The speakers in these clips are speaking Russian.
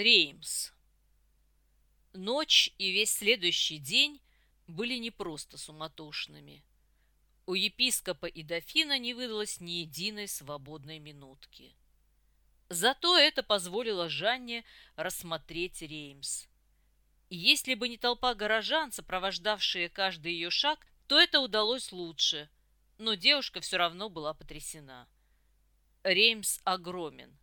Реймс. Ночь и весь следующий день были не просто суматошными. У епископа и дофина не выдалось ни единой свободной минутки. Зато это позволило Жанне рассмотреть Реймс. И если бы не толпа горожан, сопровождавшие каждый ее шаг, то это удалось лучше, но девушка все равно была потрясена. Реймс огромен.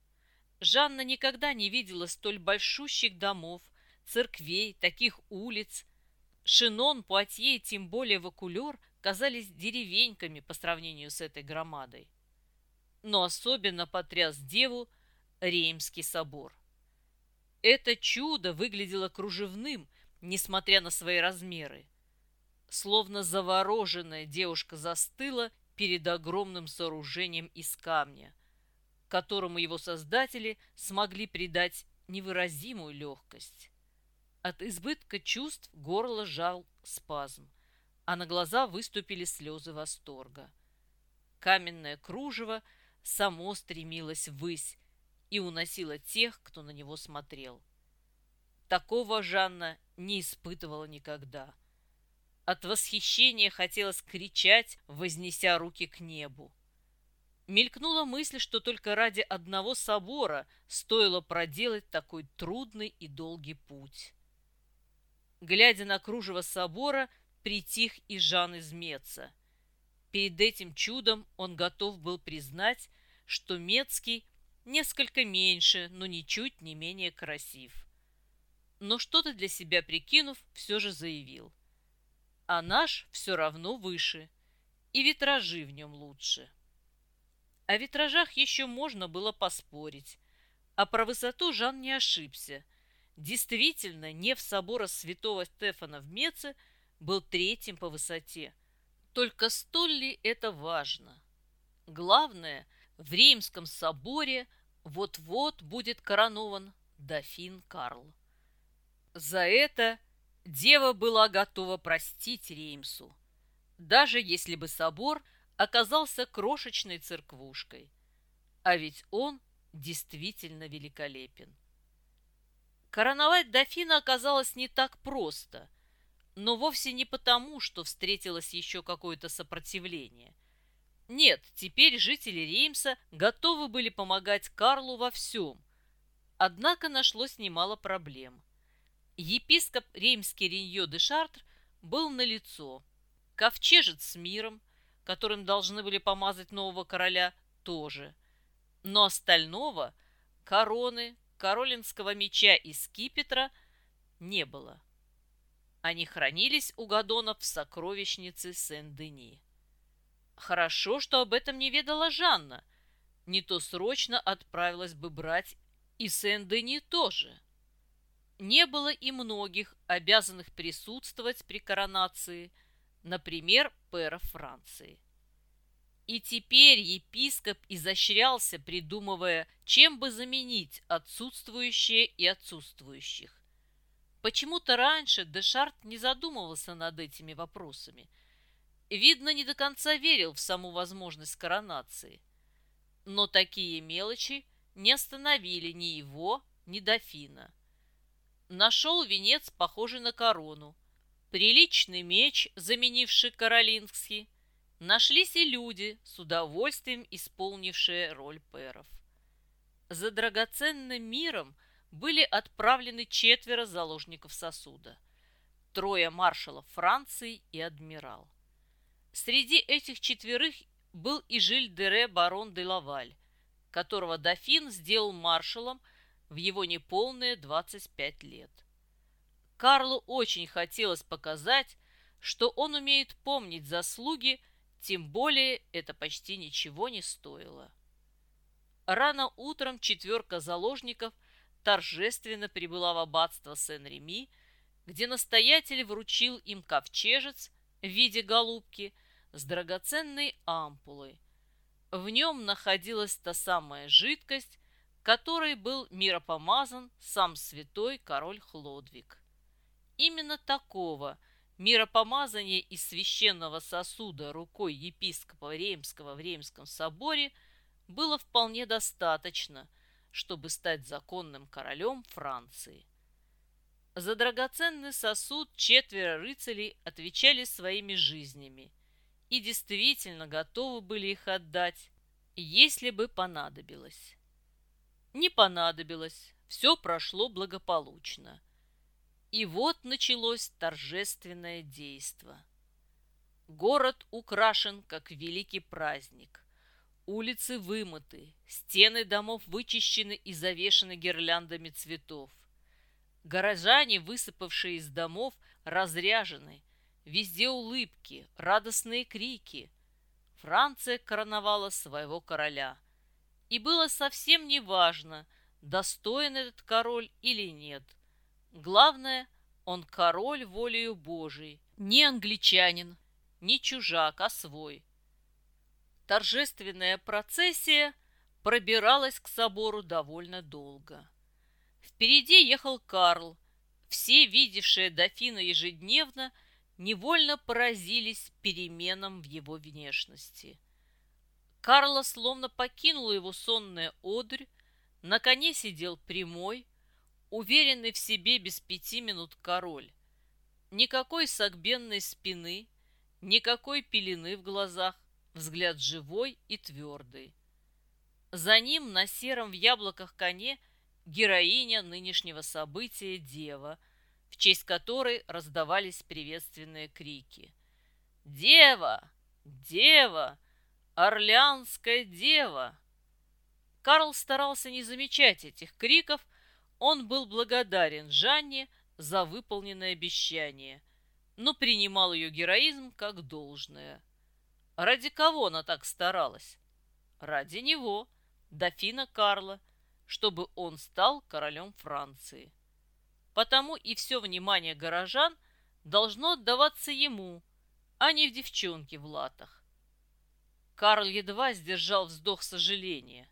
Жанна никогда не видела столь большущих домов, церквей, таких улиц. Шинон, Пуатье и тем более Вакулер казались деревеньками по сравнению с этой громадой. Но особенно потряс деву Реймский собор. Это чудо выглядело кружевным, несмотря на свои размеры. Словно завороженная девушка застыла перед огромным сооружением из камня, которому его создатели смогли придать невыразимую легкость. От избытка чувств горло жал спазм, а на глаза выступили слезы восторга. Каменное кружево само стремилось ввысь и уносило тех, кто на него смотрел. Такого Жанна не испытывала никогда – от восхищения хотелось кричать, вознеся руки к небу. Мелькнула мысль, что только ради одного собора стоило проделать такой трудный и долгий путь. Глядя на кружево собора, притих и Жан из Меца. Перед этим чудом он готов был признать, что Мецкий несколько меньше, но ничуть не менее красив. Но что-то для себя прикинув, все же заявил а наш все равно выше, и витражи в нем лучше. О витражах еще можно было поспорить, а про высоту Жан не ошибся. Действительно, неф собора святого Стефана в Меце был третьим по высоте. Только столь ли это важно? Главное, в Римском соборе вот-вот будет коронован дофин Карл. За это Дева была готова простить Реймсу, даже если бы собор оказался крошечной церквушкой. А ведь он действительно великолепен. Короновать дофина оказалось не так просто, но вовсе не потому, что встретилось еще какое-то сопротивление. Нет, теперь жители Реймса готовы были помогать Карлу во всем. Однако нашлось немало проблем – Епископ Реймский Риньо де Шартр был налицо. Ковчежец с миром, которым должны были помазать нового короля, тоже. Но остального – короны, королинского меча и скипетра – не было. Они хранились у Гадонов в сокровищнице Сен-Дени. Хорошо, что об этом не ведала Жанна. Не то срочно отправилась бы брать и Сен-Дени тоже – не было и многих, обязанных присутствовать при коронации, например, пэра Франции. И теперь епископ изощрялся, придумывая, чем бы заменить отсутствующие и отсутствующих. Почему-то раньше Дешарт не задумывался над этими вопросами. Видно, не до конца верил в саму возможность коронации. Но такие мелочи не остановили ни его, ни дофина. Нашел венец, похожий на корону. Приличный меч, заменивший Каролинский. Нашлись и люди, с удовольствием исполнившие роль пэров. За драгоценным миром были отправлены четверо заложников сосуда. Трое маршалов Франции и адмирал. Среди этих четверых был и Жиль-Дере барон де Лаваль, которого дофин сделал маршалом – в его неполные 25 лет. Карлу очень хотелось показать, что он умеет помнить заслуги, тем более это почти ничего не стоило. Рано утром четверка заложников торжественно прибыла в аббатство Сен-Реми, где настоятель вручил им ковчежец в виде голубки с драгоценной ампулой. В нем находилась та самая жидкость, которой был миропомазан сам святой король Хлодвиг. Именно такого миропомазания из священного сосуда рукой епископа Ремского в Ремском соборе было вполне достаточно, чтобы стать законным королем Франции. За драгоценный сосуд четверо рыцарей отвечали своими жизнями и действительно готовы были их отдать, если бы понадобилось. Не понадобилось, все прошло благополучно. И вот началось торжественное действо. Город украшен, как великий праздник. Улицы вымыты, стены домов вычищены и завешены гирляндами цветов. Горожане, высыпавшие из домов, разряжены. Везде улыбки, радостные крики. Франция короновала своего короля. И было совсем не важно, достоин этот король или нет. Главное, он король волею Божией, не англичанин, не чужак, а свой. Торжественная процессия пробиралась к собору довольно долго. Впереди ехал Карл. Все, видевшие дофина ежедневно, невольно поразились переменам в его внешности. Карла словно покинула его сонная одрь, на коне сидел прямой, уверенный в себе без пяти минут король. Никакой согбенной спины, никакой пелены в глазах, взгляд живой и твердый. За ним на сером в яблоках коне героиня нынешнего события Дева, в честь которой раздавались приветственные крики. «Дева! Дева! Орлеанская дева!» Карл старался не замечать этих криков, он был благодарен Жанне за выполненное обещание, но принимал ее героизм как должное. Ради кого она так старалась? Ради него, дофина Карла, чтобы он стал королем Франции. Потому и все внимание горожан должно отдаваться ему, а не в девчонке в латах. Карл едва сдержал вздох сожаления.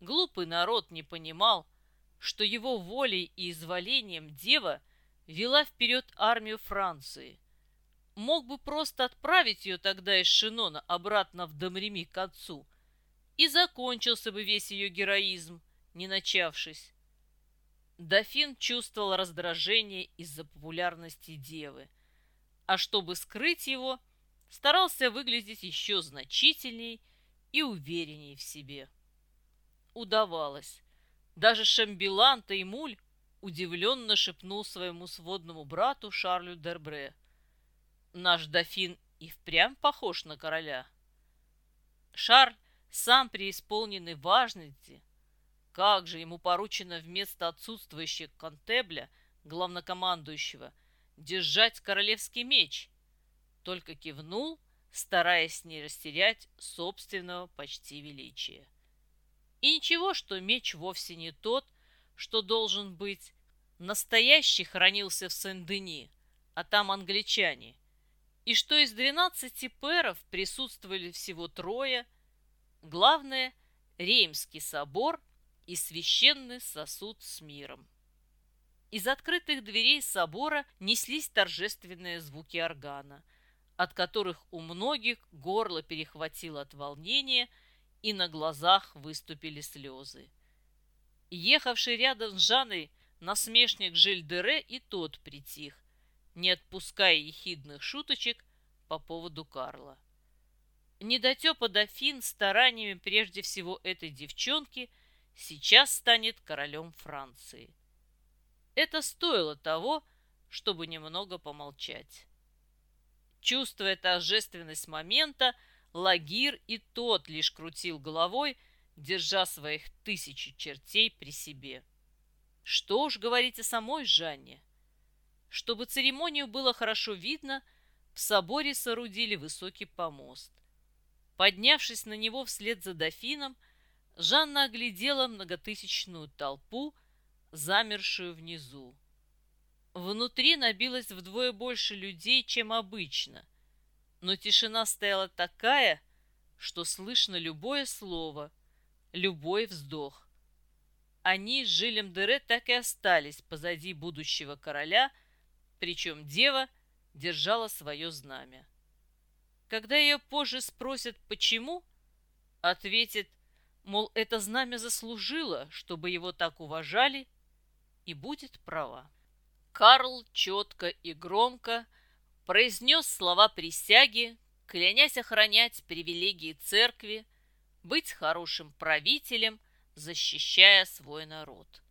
Глупый народ не понимал, что его волей и изволением дева вела вперед армию Франции. Мог бы просто отправить ее тогда из Шинона обратно в Домреми к отцу, и закончился бы весь ее героизм, не начавшись. Дофин чувствовал раздражение из-за популярности девы, а чтобы скрыть его, старался выглядеть еще значительней и уверенней в себе. Удавалось. Даже Шамбилан Таймуль удивленно шепнул своему сводному брату Шарлю Дербре. «Наш дофин и впрямь похож на короля». Шарль, сам преисполненный важности, как же ему поручено вместо отсутствующего контебля, главнокомандующего, держать королевский меч, только кивнул, стараясь не растерять собственного почти величия. И ничего, что меч вовсе не тот, что должен быть. Настоящий хранился в Сен-Дени, а там англичане. И что из двенадцати пэров присутствовали всего трое. Главное – Реймский собор и священный сосуд с миром. Из открытых дверей собора неслись торжественные звуки органа, от которых у многих горло перехватило от волнения – и на глазах выступили слезы. Ехавший рядом с Жанной насмешник Жильдере и тот притих, не отпуская ехидных шуточек по поводу Карла. Недотепа дофин стараниями прежде всего этой девчонки сейчас станет королем Франции. Это стоило того, чтобы немного помолчать. Чувствуя торжественность момента, Лагир и тот лишь крутил головой, держа своих тысячи чертей при себе. Что уж говорить о самой Жанне. Чтобы церемонию было хорошо видно, в соборе соорудили высокий помост. Поднявшись на него вслед за дофином, Жанна оглядела многотысячную толпу, замершую внизу. Внутри набилось вдвое больше людей, чем обычно но тишина стояла такая, что слышно любое слово, любой вздох. Они с Жилем Дере так и остались позади будущего короля, причем дева держала свое знамя. Когда ее позже спросят «почему?», ответит Мол, это знамя заслужило, чтобы его так уважали, и будет права. Карл четко и громко произнес слова присяги, клянясь охранять привилегии церкви, быть хорошим правителем, защищая свой народ.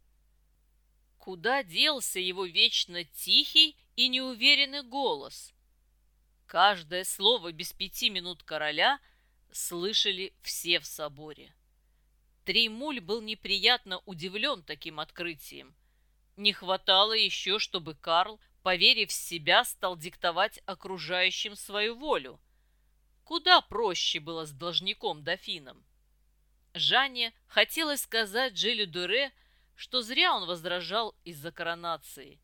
Куда делся его вечно тихий и неуверенный голос? Каждое слово без пяти минут короля слышали все в соборе. Тримуль был неприятно удивлен таким открытием. Не хватало еще, чтобы Карл, поверив в себя, стал диктовать окружающим свою волю. Куда проще было с должником-дофином. Жанне хотелось сказать Джилю Дуре, что зря он возражал из-за коронации.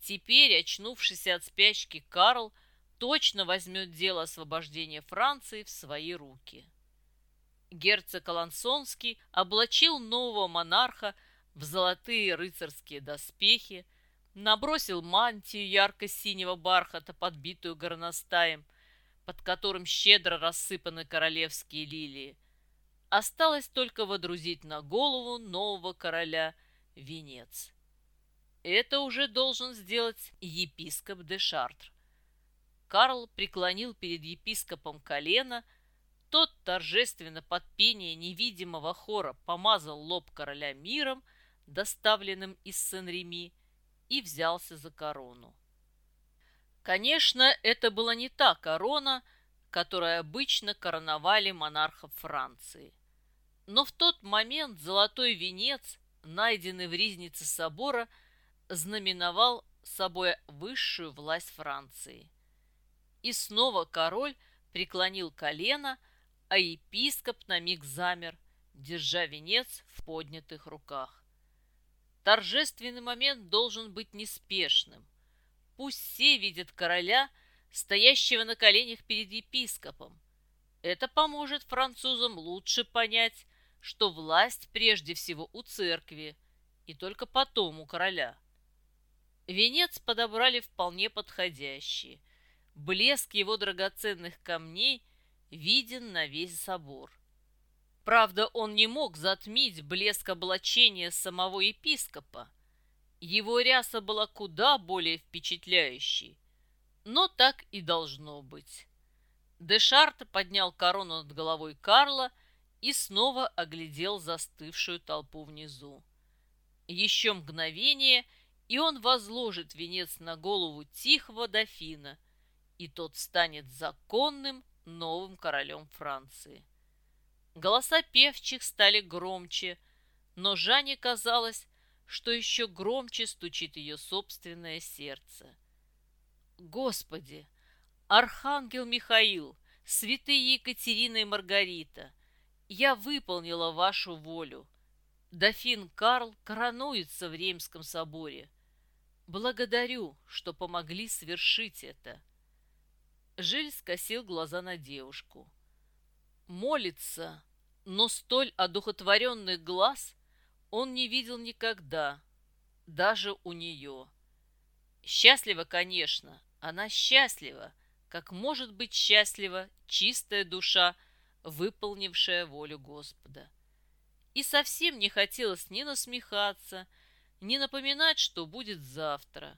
Теперь, очнувшийся от спячки, Карл точно возьмет дело освобождения Франции в свои руки. Герцог Алансонский облачил нового монарха в золотые рыцарские доспехи, набросил мантию ярко-синего бархата, подбитую горностаем, под которым щедро рассыпаны королевские лилии. Осталось только водрузить на голову нового короля венец. Это уже должен сделать епископ де Шартр. Карл преклонил перед епископом колено, тот торжественно под пение невидимого хора помазал лоб короля миром, доставленным из Сен-Реми, и взялся за корону. Конечно, это была не та корона, которой обычно короновали монархов Франции. Но в тот момент золотой венец, найденный в ризнице собора, знаменовал собой высшую власть Франции. И снова король преклонил колено, а епископ на миг замер, держа венец в поднятых руках. Торжественный момент должен быть неспешным. Пусть все видят короля, стоящего на коленях перед епископом. Это поможет французам лучше понять, что власть прежде всего у церкви и только потом у короля. Венец подобрали вполне подходящий. Блеск его драгоценных камней виден на весь собор. Правда, он не мог затмить блеск облачения самого епископа. Его ряса была куда более впечатляющей. Но так и должно быть. Дешарт поднял корону над головой Карла и снова оглядел застывшую толпу внизу. Еще мгновение, и он возложит венец на голову тихого дофина, и тот станет законным новым королем Франции. Голоса певчих стали громче, но Жанне казалось, что еще громче стучит ее собственное сердце. Господи! Архангел Михаил, святые Екатерина и Маргарита, я выполнила вашу волю. Дофин Карл коронуется в Римском соборе. Благодарю, что помогли свершить это. Жиль скосил глаза на девушку. Молится, но столь одухотворенных глаз он не видел никогда, даже у нее. Счастлива, конечно, она счастлива, как может быть счастлива чистая душа, выполнившая волю Господа. И совсем не хотелось ни насмехаться, ни напоминать, что будет завтра.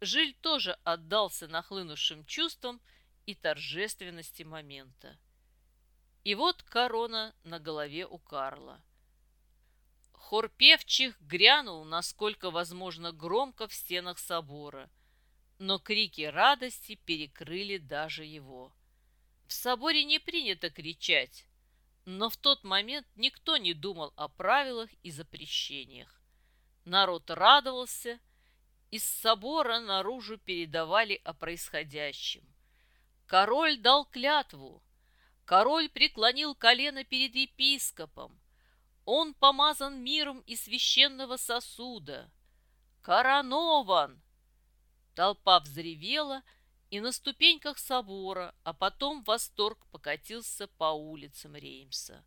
Жиль тоже отдался нахлынувшим чувствам и торжественности момента. И вот корона на голове у Карла. Хор певчих грянул, насколько возможно, громко в стенах собора, но крики радости перекрыли даже его. В соборе не принято кричать, но в тот момент никто не думал о правилах и запрещениях. Народ радовался, из собора наружу передавали о происходящем. Король дал клятву. Король преклонил колено перед епископом. Он помазан миром и священного сосуда. Коронован! Толпа взревела — и на ступеньках собора, а потом восторг покатился по улицам Реймса.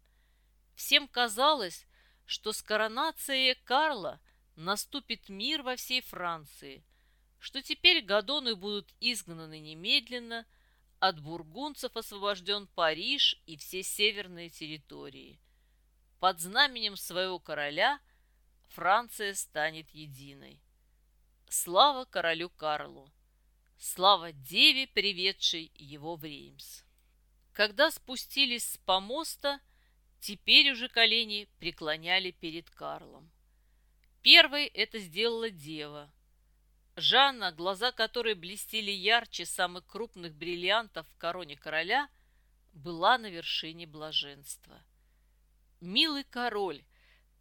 Всем казалось, что с коронацией Карла наступит мир во всей Франции, что теперь гадоны будут изгнаны немедленно, от бургунцев освобожден Париж и все северные территории. под знаменем своего короля Франция станет единой. Слава королю Карлу! Слава деве, приведшей его в Реймс! Когда спустились с помоста, теперь уже колени преклоняли перед Карлом. Первой это сделала дева. Жанна, глаза которой блестели ярче самых крупных бриллиантов в короне короля, была на вершине блаженства. «Милый король,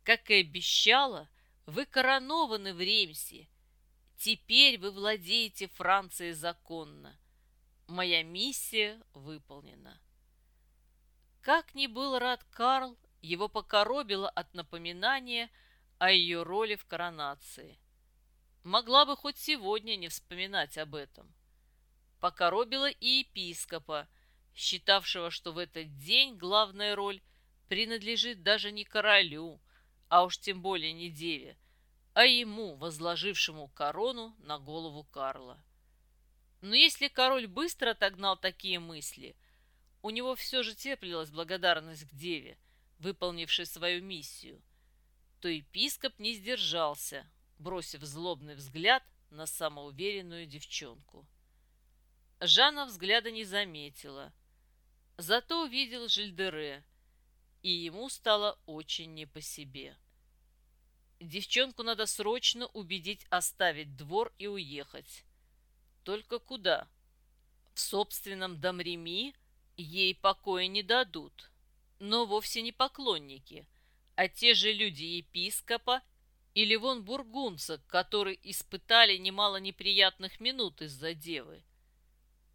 как и обещала, вы коронованы в Ремсе. Теперь вы владеете Францией законно. Моя миссия выполнена». Как ни был рад Карл, его покоробило от напоминания о ее роли в коронации. Могла бы хоть сегодня не вспоминать об этом. Покоробила и епископа, считавшего, что в этот день главная роль принадлежит даже не королю, а уж тем более не деве, а ему, возложившему корону на голову Карла. Но если король быстро отогнал такие мысли, у него все же теплилась благодарность к деве, выполнившей свою миссию, то епископ не сдержался, бросив злобный взгляд на самоуверенную девчонку. Жанна взгляда не заметила, зато увидел Жильдере, и ему стало очень не по себе. Девчонку надо срочно убедить оставить двор и уехать. Только куда? В собственном Дамреми ей покоя не дадут, но вовсе не поклонники, а те же люди епископа или вон бургунца, которые испытали немало неприятных минут из-за девы.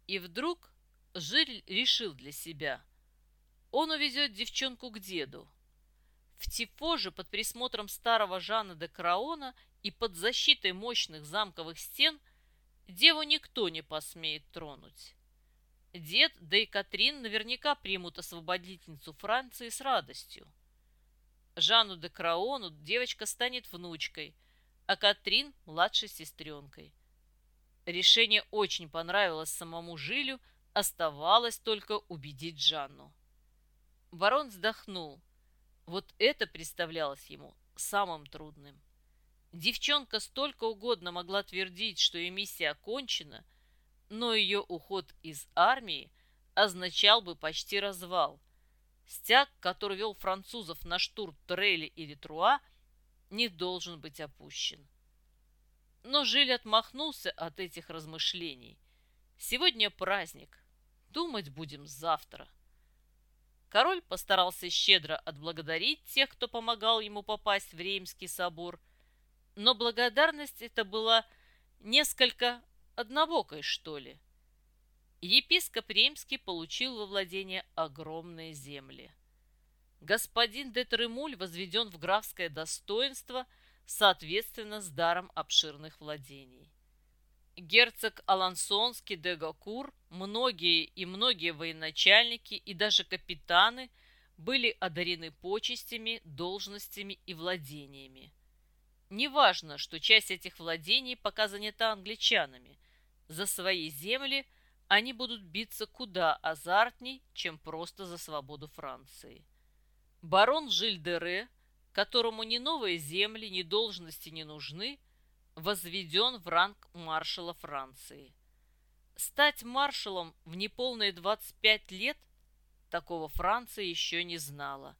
И вдруг Жиль решил для себя. Он увезет девчонку к деду. В Тифоже под присмотром старого Жана де Краона и под защитой мощных замковых стен деву никто не посмеет тронуть. Дед, да и Катрин наверняка примут освободительницу Франции с радостью. Жанну де Краону девочка станет внучкой, а Катрин – младшей сестренкой. Решение очень понравилось самому Жилю, оставалось только убедить Жанну. Барон вздохнул. Вот это представлялось ему самым трудным. Девчонка столько угодно могла твердить, что ее миссия окончена, но ее уход из армии означал бы почти развал – Стяг, который вел французов на штурм Трейли или Труа, не должен быть опущен. Но Жиль отмахнулся от этих размышлений. Сегодня праздник. Думать будем завтра. Король постарался щедро отблагодарить тех, кто помогал ему попасть в Реймский собор, но благодарность эта была несколько однобокой, что ли. Епископ Ремский получил во владение огромные земли. Господин де Тремуль возведен в графское достоинство, соответственно, с даром обширных владений. Герцог Алансонский де Гакур, многие и многие военачальники и даже капитаны были одарены почестями, должностями и владениями. Неважно, что часть этих владений пока занята англичанами. За свои земли – они будут биться куда азартней, чем просто за свободу Франции. Барон Жильдере, которому ни новые земли, ни должности не нужны, возведен в ранг маршала Франции. Стать маршалом в неполные 25 лет такого Франция еще не знала.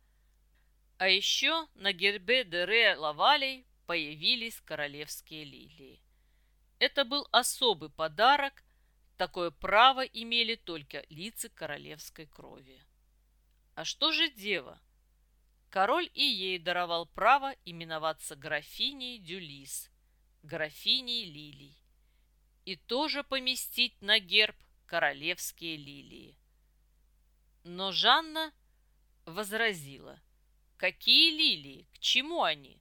А еще на гербе Дере Лавалей появились королевские лилии. Это был особый подарок, Такое право имели только лица королевской крови. А что же дева? Король и ей даровал право именоваться графиней Дюлис, графиней лилий, и тоже поместить на герб королевские лилии. Но Жанна возразила, какие лилии, к чему они?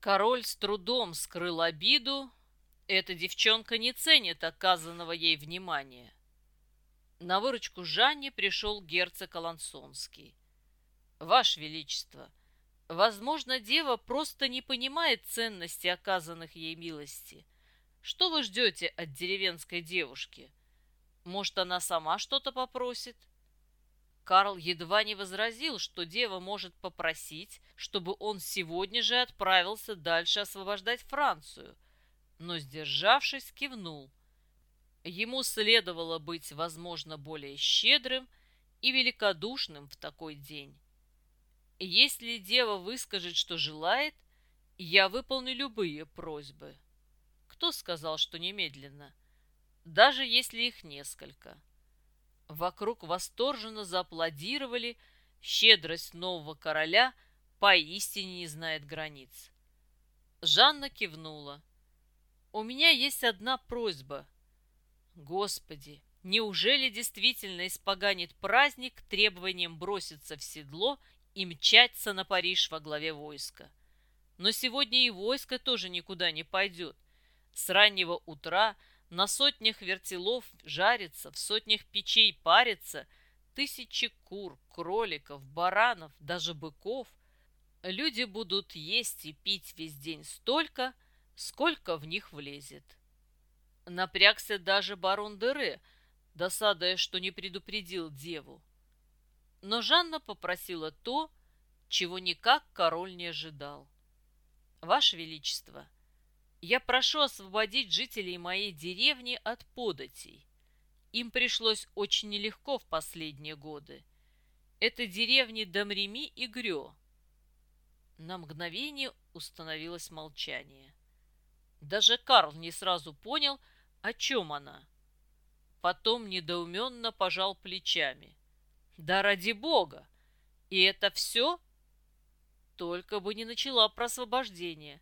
Король с трудом скрыл обиду, эта девчонка не ценит оказанного ей внимания. На выручку Жанне пришел герцог Алансонский. «Ваше Величество, возможно, дева просто не понимает ценности оказанных ей милости. Что вы ждете от деревенской девушки? Может, она сама что-то попросит?» Карл едва не возразил, что дева может попросить, чтобы он сегодня же отправился дальше освобождать Францию, но, сдержавшись, кивнул. Ему следовало быть, возможно, более щедрым и великодушным в такой день. Если дева выскажет, что желает, я выполню любые просьбы. Кто сказал, что немедленно? Даже если их несколько. Вокруг восторженно зааплодировали, щедрость нового короля поистине не знает границ. Жанна кивнула. «У меня есть одна просьба. Господи, неужели действительно испоганит праздник требованием броситься в седло и мчаться на Париж во главе войска. Но сегодня и войско тоже никуда не пойдет. С раннего утра на сотнях вертелов жарится, в сотнях печей парится, тысячи кур, кроликов, баранов, даже быков. Люди будут есть и пить весь день столько, сколько в них влезет. Напрягся даже барон Дере, досадая, что не предупредил деву. Но Жанна попросила то, чего никак король не ожидал. «Ваше Величество, я прошу освободить жителей моей деревни от податей. Им пришлось очень нелегко в последние годы. Это деревни Домреми и Грё». На мгновение установилось молчание. Даже Карл не сразу понял, о чем она. Потом недоуменно пожал плечами. Да ради бога! И это все? Только бы не начала про освобождение.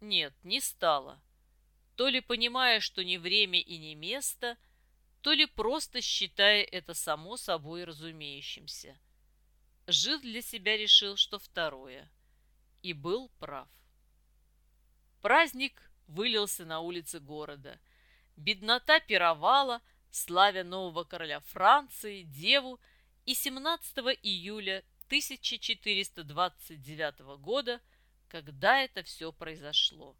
Нет, не стала. То ли понимая, что не время и не место, то ли просто считая это само собой разумеющимся. Жид для себя решил, что второе. И был прав. Праздник вылился на улицы города. Беднота пировала – славя нового короля Франции, деву, и 17 июля 1429 года, когда это все произошло.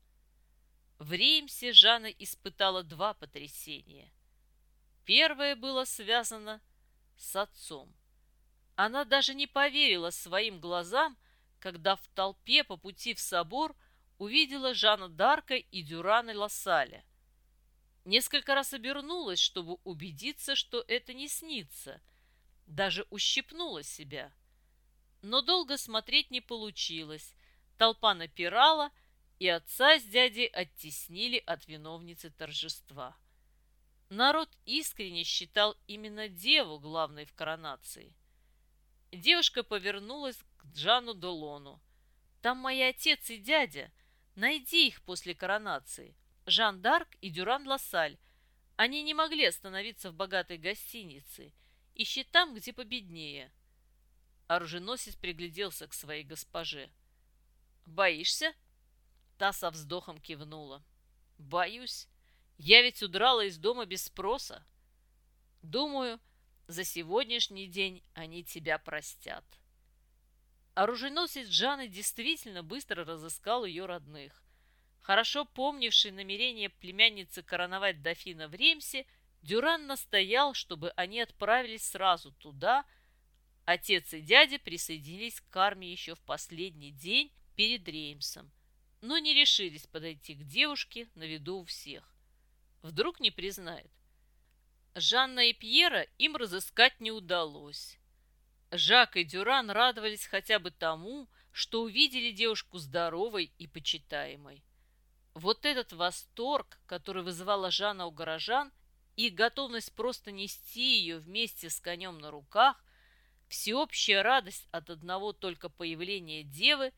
В Реймсе Жанна испытала два потрясения. Первое было связано с отцом. Она даже не поверила своим глазам, когда в толпе по пути в собор увидела Жанна Дарка и Дюрана Лассаля. Несколько раз обернулась, чтобы убедиться, что это не снится. Даже ущипнула себя. Но долго смотреть не получилось. Толпа напирала, и отца с дядей оттеснили от виновницы торжества. Народ искренне считал именно деву главной в коронации. Девушка повернулась к Джану Долону. «Там мои отец и дядя. Найди их после коронации. Жан Дарк и Дюран Лассаль. Они не могли остановиться в богатой гостинице. Ищи там, где победнее. Оруженосец пригляделся к своей госпоже. «Боишься?» Та со вздохом кивнула. «Боюсь. Я ведь удрала из дома без спроса. Думаю, за сегодняшний день они тебя простят». Оруженосец Джаны действительно быстро разыскал ее родных. Хорошо помнивший намерение племянницы короновать дофина в Ремсе, Дюран настоял, чтобы они отправились сразу туда. Отец и дядя присоединились к армии еще в последний день перед Реймсом, но не решились подойти к девушке на виду у всех. Вдруг не признает. Жанна и Пьера им разыскать не удалось. Жак и Дюран радовались хотя бы тому, что увидели девушку здоровой и почитаемой. Вот этот восторг, который вызывала Жанна у горожан, и готовность просто нести ее вместе с конем на руках, всеобщая радость от одного только появления девы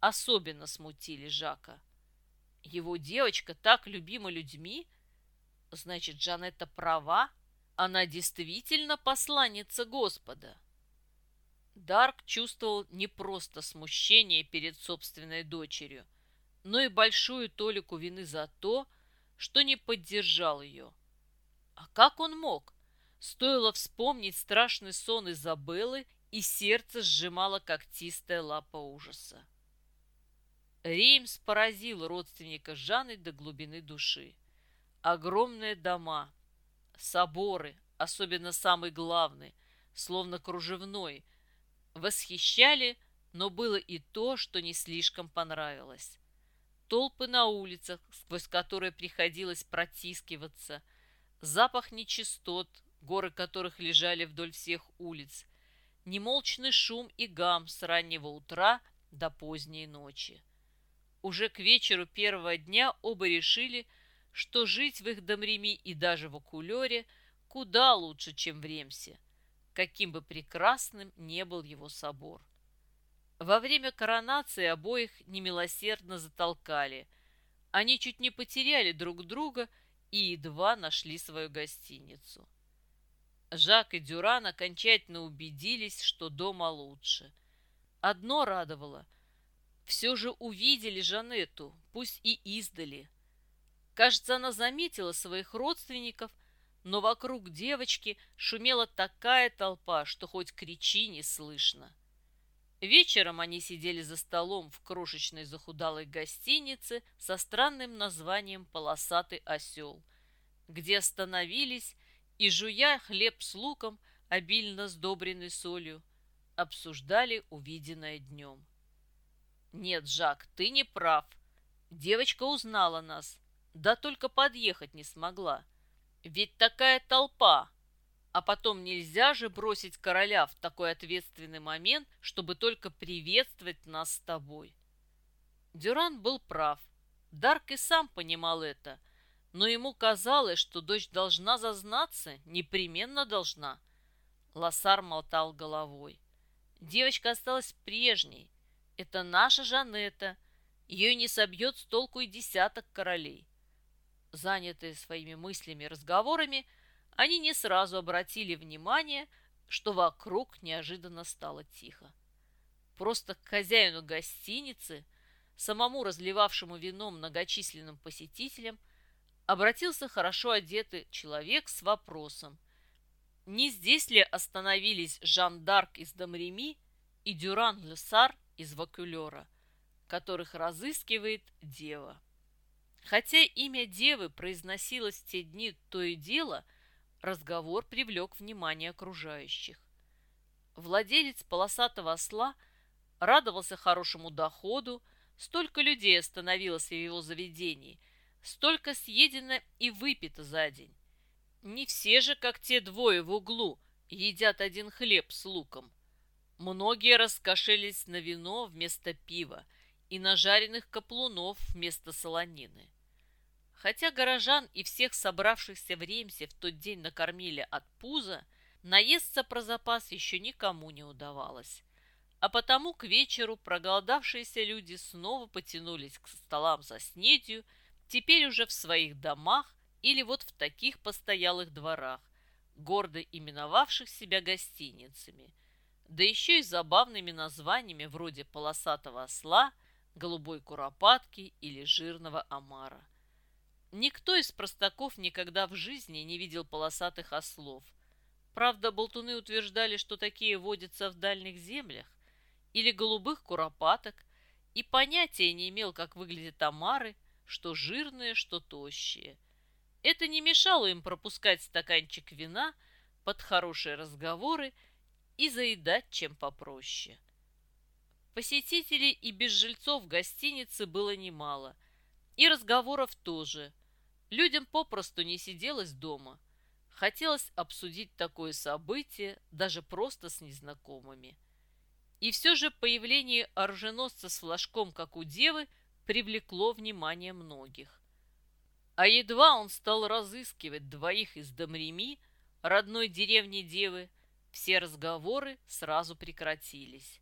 особенно смутили Жака. Его девочка так любима людьми? Значит, Жанетта права? Она действительно посланница Господа. Дарк чувствовал не просто смущение перед собственной дочерью – но и большую толику вины за то, что не поддержал ее. А как он мог? Стоило вспомнить страшный сон Изабеллы, и сердце сжимало когтистая лапа ужаса. Реймс поразил родственника Жанны до глубины души. Огромные дома, соборы, особенно самый главный, словно кружевной, восхищали, но было и то, что не слишком понравилось. Толпы на улицах, сквозь которые приходилось протискиваться, запах нечистот, горы которых лежали вдоль всех улиц, немолчный шум и гам с раннего утра до поздней ночи. Уже к вечеру первого дня оба решили, что жить в их Домреми и даже в Окулере куда лучше, чем в Ремсе, каким бы прекрасным не был его собор. Во время коронации обоих немилосердно затолкали. Они чуть не потеряли друг друга и едва нашли свою гостиницу. Жак и Дюран окончательно убедились, что дома лучше. Одно радовало – все же увидели Жанетту, пусть и издали. Кажется, она заметила своих родственников, но вокруг девочки шумела такая толпа, что хоть кричи не слышно. Вечером они сидели за столом в крошечной захудалой гостинице со странным названием «Полосатый осел», где остановились и, жуя хлеб с луком, обильно сдобренный солью, обсуждали увиденное днем. «Нет, Жак, ты не прав. Девочка узнала нас, да только подъехать не смогла. Ведь такая толпа. А потом нельзя же бросить короля в такой ответственный момент, чтобы только приветствовать нас с тобой». Дюран был прав. Дарк и сам понимал это, но ему казалось, что дочь должна зазнаться, непременно должна. Лосар мотал головой. Девочка осталась прежней, это наша Жанетта. Ее не собьет с толку и десяток королей. Занятые своими мыслями и разговорами, они не сразу обратили внимание, что вокруг неожиданно стало тихо. Просто к хозяину гостиницы, самому разливавшему вино многочисленным посетителям, обратился хорошо одетый человек с вопросом, не здесь ли остановились Жан Д'Арк из Домреми и Дюран Лесар из Вакулера, которых разыскивает дева. Хотя имя девы произносилось в те дни то и дело, разговор привлек внимание окружающих. Владелец полосатого осла радовался хорошему доходу, столько людей остановилось в его заведении, столько съедено и выпито за день. Не все же, как те двое в углу, едят один хлеб с луком. Многие раскошелись на вино вместо пива и на жареных каплунов вместо солонины. Хотя горожан и всех собравшихся в Ремсе в тот день накормили от пуза, наесться про запас еще никому не удавалось. А потому к вечеру проголодавшиеся люди снова потянулись к столам за снедью, теперь уже в своих домах или вот в таких постоялых дворах, гордо именовавших себя гостиницами – да еще и забавными названиями вроде полосатого осла, голубой куропатки или жирного омара. Никто из простаков никогда в жизни не видел полосатых ослов. Правда, болтуны утверждали, что такие водятся в дальних землях, или голубых куропаток, и понятия не имел, как выглядят омары, что жирные, что тощие. Это не мешало им пропускать стаканчик вина под хорошие разговоры и заедать чем попроще. Посетителей и без жильцов гостиницы было немало, и разговоров тоже. Людям попросту не сиделось дома. Хотелось обсудить такое событие даже просто с незнакомыми. И все же появление оруженосца с флажком, как у девы, привлекло внимание многих. А едва он стал разыскивать двоих из Домреми, родной деревни девы, все разговоры сразу прекратились.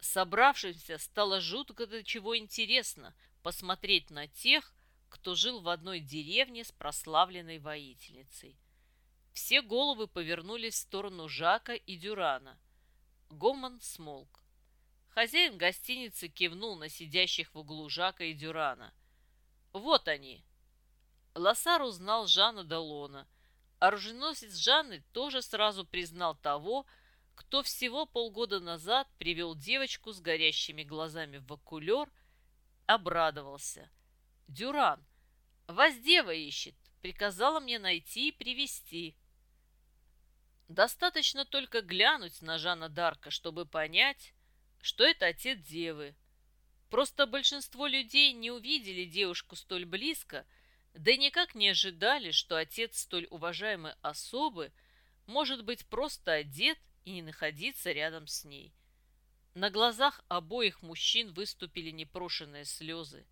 Собравшимся стало жутко до чего интересно посмотреть на тех, кто жил в одной деревне с прославленной воительницей. Все головы повернулись в сторону Жака и Дюрана. Гомон смолк. Хозяин гостиницы кивнул на сидящих в углу Жака и Дюрана. «Вот они!» Лассар узнал Жана Далона – Оруженосец Жанны тоже сразу признал того, кто всего полгода назад привел девочку с горящими глазами в окулер, обрадовался. «Дюран, вас дева ищет, приказала мне найти и привести Достаточно только глянуть на Жана Дарка, чтобы понять, что это отец девы. Просто большинство людей не увидели девушку столь близко, да и никак не ожидали, что отец столь уважаемой особы может быть просто одет и не находиться рядом с ней. На глазах обоих мужчин выступили непрошенные слезы.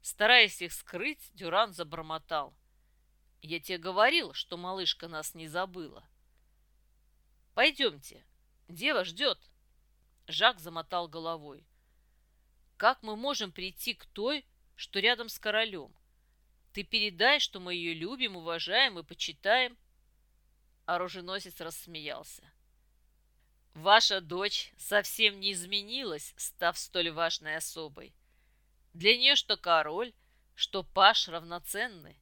Стараясь их скрыть, Дюран забормотал. «Я тебе говорил, что малышка нас не забыла». «Пойдемте, дева ждет». Жак замотал головой. «Как мы можем прийти к той, что рядом с королем? Ты передай, что мы ее любим, уважаем и почитаем». Оруженосец рассмеялся. Ваша дочь совсем не изменилась, став столь важной особой. Для нее что король, что паш равноценны.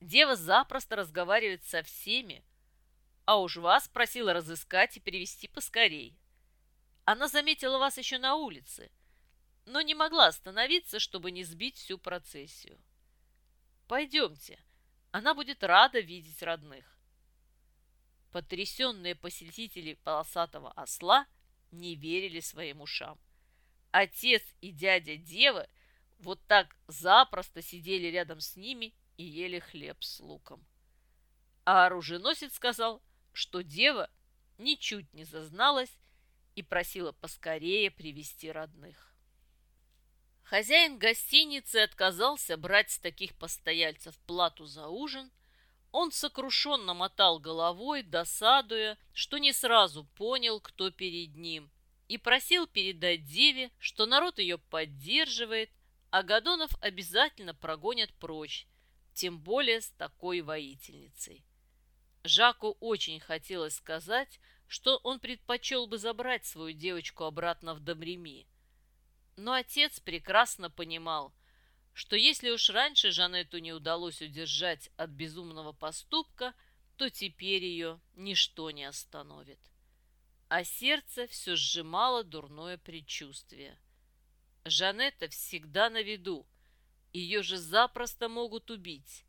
Дева запросто разговаривает со всеми, а уж вас просила разыскать и перевести поскорей. Она заметила вас еще на улице, но не могла остановиться, чтобы не сбить всю процессию. Пойдемте, она будет рада видеть родных. Потрясенные посетители полосатого осла не верили своим ушам. Отец и дядя Девы вот так запросто сидели рядом с ними и ели хлеб с луком. А оруженосец сказал, что Дева ничуть не зазналась и просила поскорее привести родных. Хозяин гостиницы отказался брать с таких постояльцев плату за ужин – он сокрушенно мотал головой, досадуя, что не сразу понял, кто перед ним, и просил передать Деве, что народ ее поддерживает, а Гадонов обязательно прогонят прочь, тем более с такой воительницей. Жаку очень хотелось сказать, что он предпочел бы забрать свою девочку обратно в Домреми. Но отец прекрасно понимал – что если уж раньше Жанету не удалось удержать от безумного поступка, то теперь ее ничто не остановит. А сердце все сжимало дурное предчувствие. Жанетта всегда на виду, ее же запросто могут убить.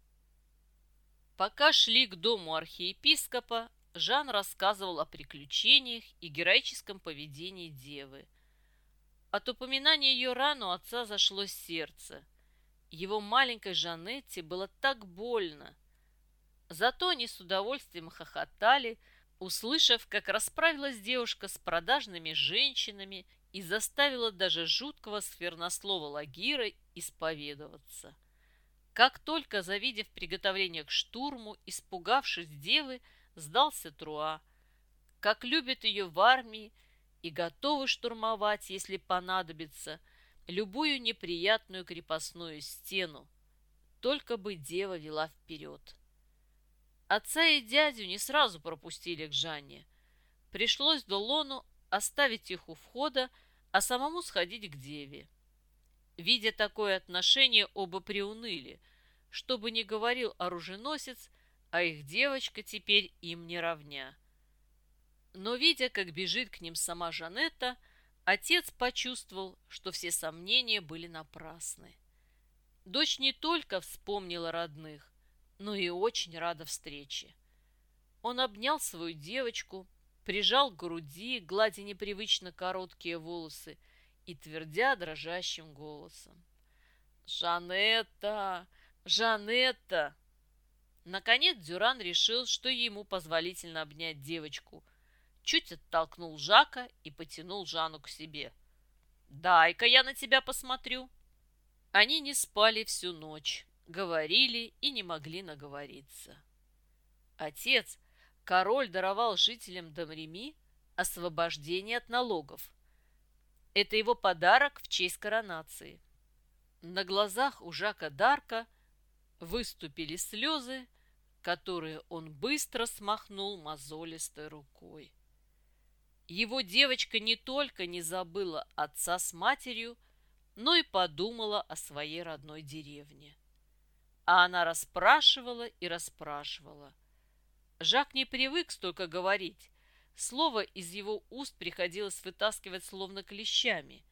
Пока шли к дому архиепископа, Жан рассказывал о приключениях и героическом поведении девы. От упоминания ее рану отца зашло сердце – его маленькой Жанетте было так больно. Зато они с удовольствием хохотали, услышав, как расправилась девушка с продажными женщинами и заставила даже жуткого сфернослова Лагира исповедоваться. Как только, завидев приготовление к штурму, испугавшись девы, сдался Труа. Как любят ее в армии и готовы штурмовать, если понадобится – любую неприятную крепостную стену, только бы дева вела вперед. Отца и дядю не сразу пропустили к Жанне. Пришлось Долону оставить их у входа, а самому сходить к деве. Видя такое отношение, оба приуныли. Что бы ни говорил оруженосец, а их девочка теперь им не равня. Но видя, как бежит к ним сама Жанетта, Отец почувствовал, что все сомнения были напрасны. Дочь не только вспомнила родных, но и очень рада встрече. Он обнял свою девочку, прижал к груди, гладя непривычно короткие волосы и твердя дрожащим голосом. «Жанетта! Жанетта!» Наконец Дюран решил, что ему позволительно обнять девочку – чуть оттолкнул Жака и потянул Жанну к себе. «Дай-ка я на тебя посмотрю». Они не спали всю ночь, говорили и не могли наговориться. Отец, король даровал жителям Домреми освобождение от налогов. Это его подарок в честь коронации. На глазах у Жака Дарка выступили слезы, которые он быстро смахнул мозолистой рукой. Его девочка не только не забыла отца с матерью, но и подумала о своей родной деревне. А она расспрашивала и расспрашивала. Жак не привык столько говорить. Слово из его уст приходилось вытаскивать словно клещами.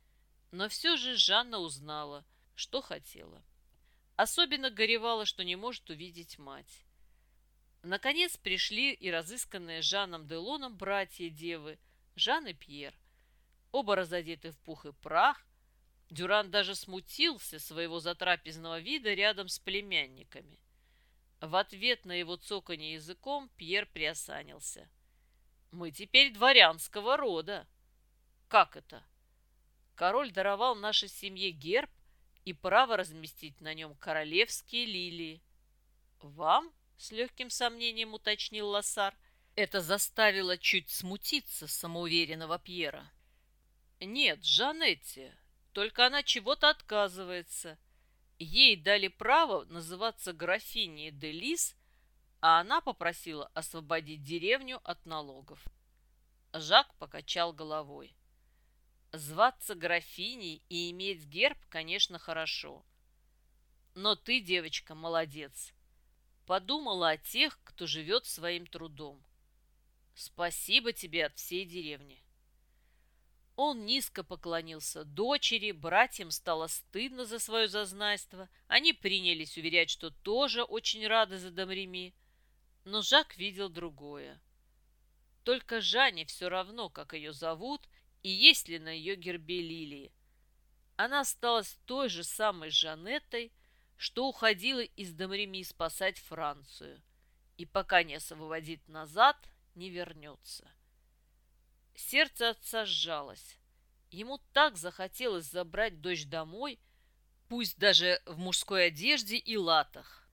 Но все же Жанна узнала, что хотела. Особенно горевала, что не может увидеть мать. Наконец пришли и разысканные Жаном Делоном братья девы, Жан и Пьер. Оба разодеты в пух и прах. Дюран даже смутился своего затрапезного вида рядом с племянниками. В ответ на его цоканье языком Пьер приосанился. «Мы теперь дворянского рода». «Как это?» Король даровал нашей семье герб и право разместить на нем королевские лилии. «Вам?» — с легким сомнением уточнил Лассар. Это заставило чуть смутиться самоуверенного Пьера. «Нет, Жанетте, только она чего-то отказывается. Ей дали право называться графиней де Лис, а она попросила освободить деревню от налогов. Жак покачал головой. Зваться графиней и иметь герб, конечно, хорошо. Но ты, девочка, молодец. Подумала о тех, кто живет своим трудом. Спасибо тебе от всей деревни. Он низко поклонился дочери, братьям стало стыдно за свое зазнайство. Они принялись уверять, что тоже очень рады за Домреми. Но Жак видел другое. Только Жанне все равно, как ее зовут и есть ли на ее гербе лилии. Она осталась той же самой Жанеттой, что уходила из Домреми спасать Францию, и пока не освободит назад, не вернется. Сердце отца сжалось. Ему так захотелось забрать дочь домой, пусть даже в мужской одежде и латах.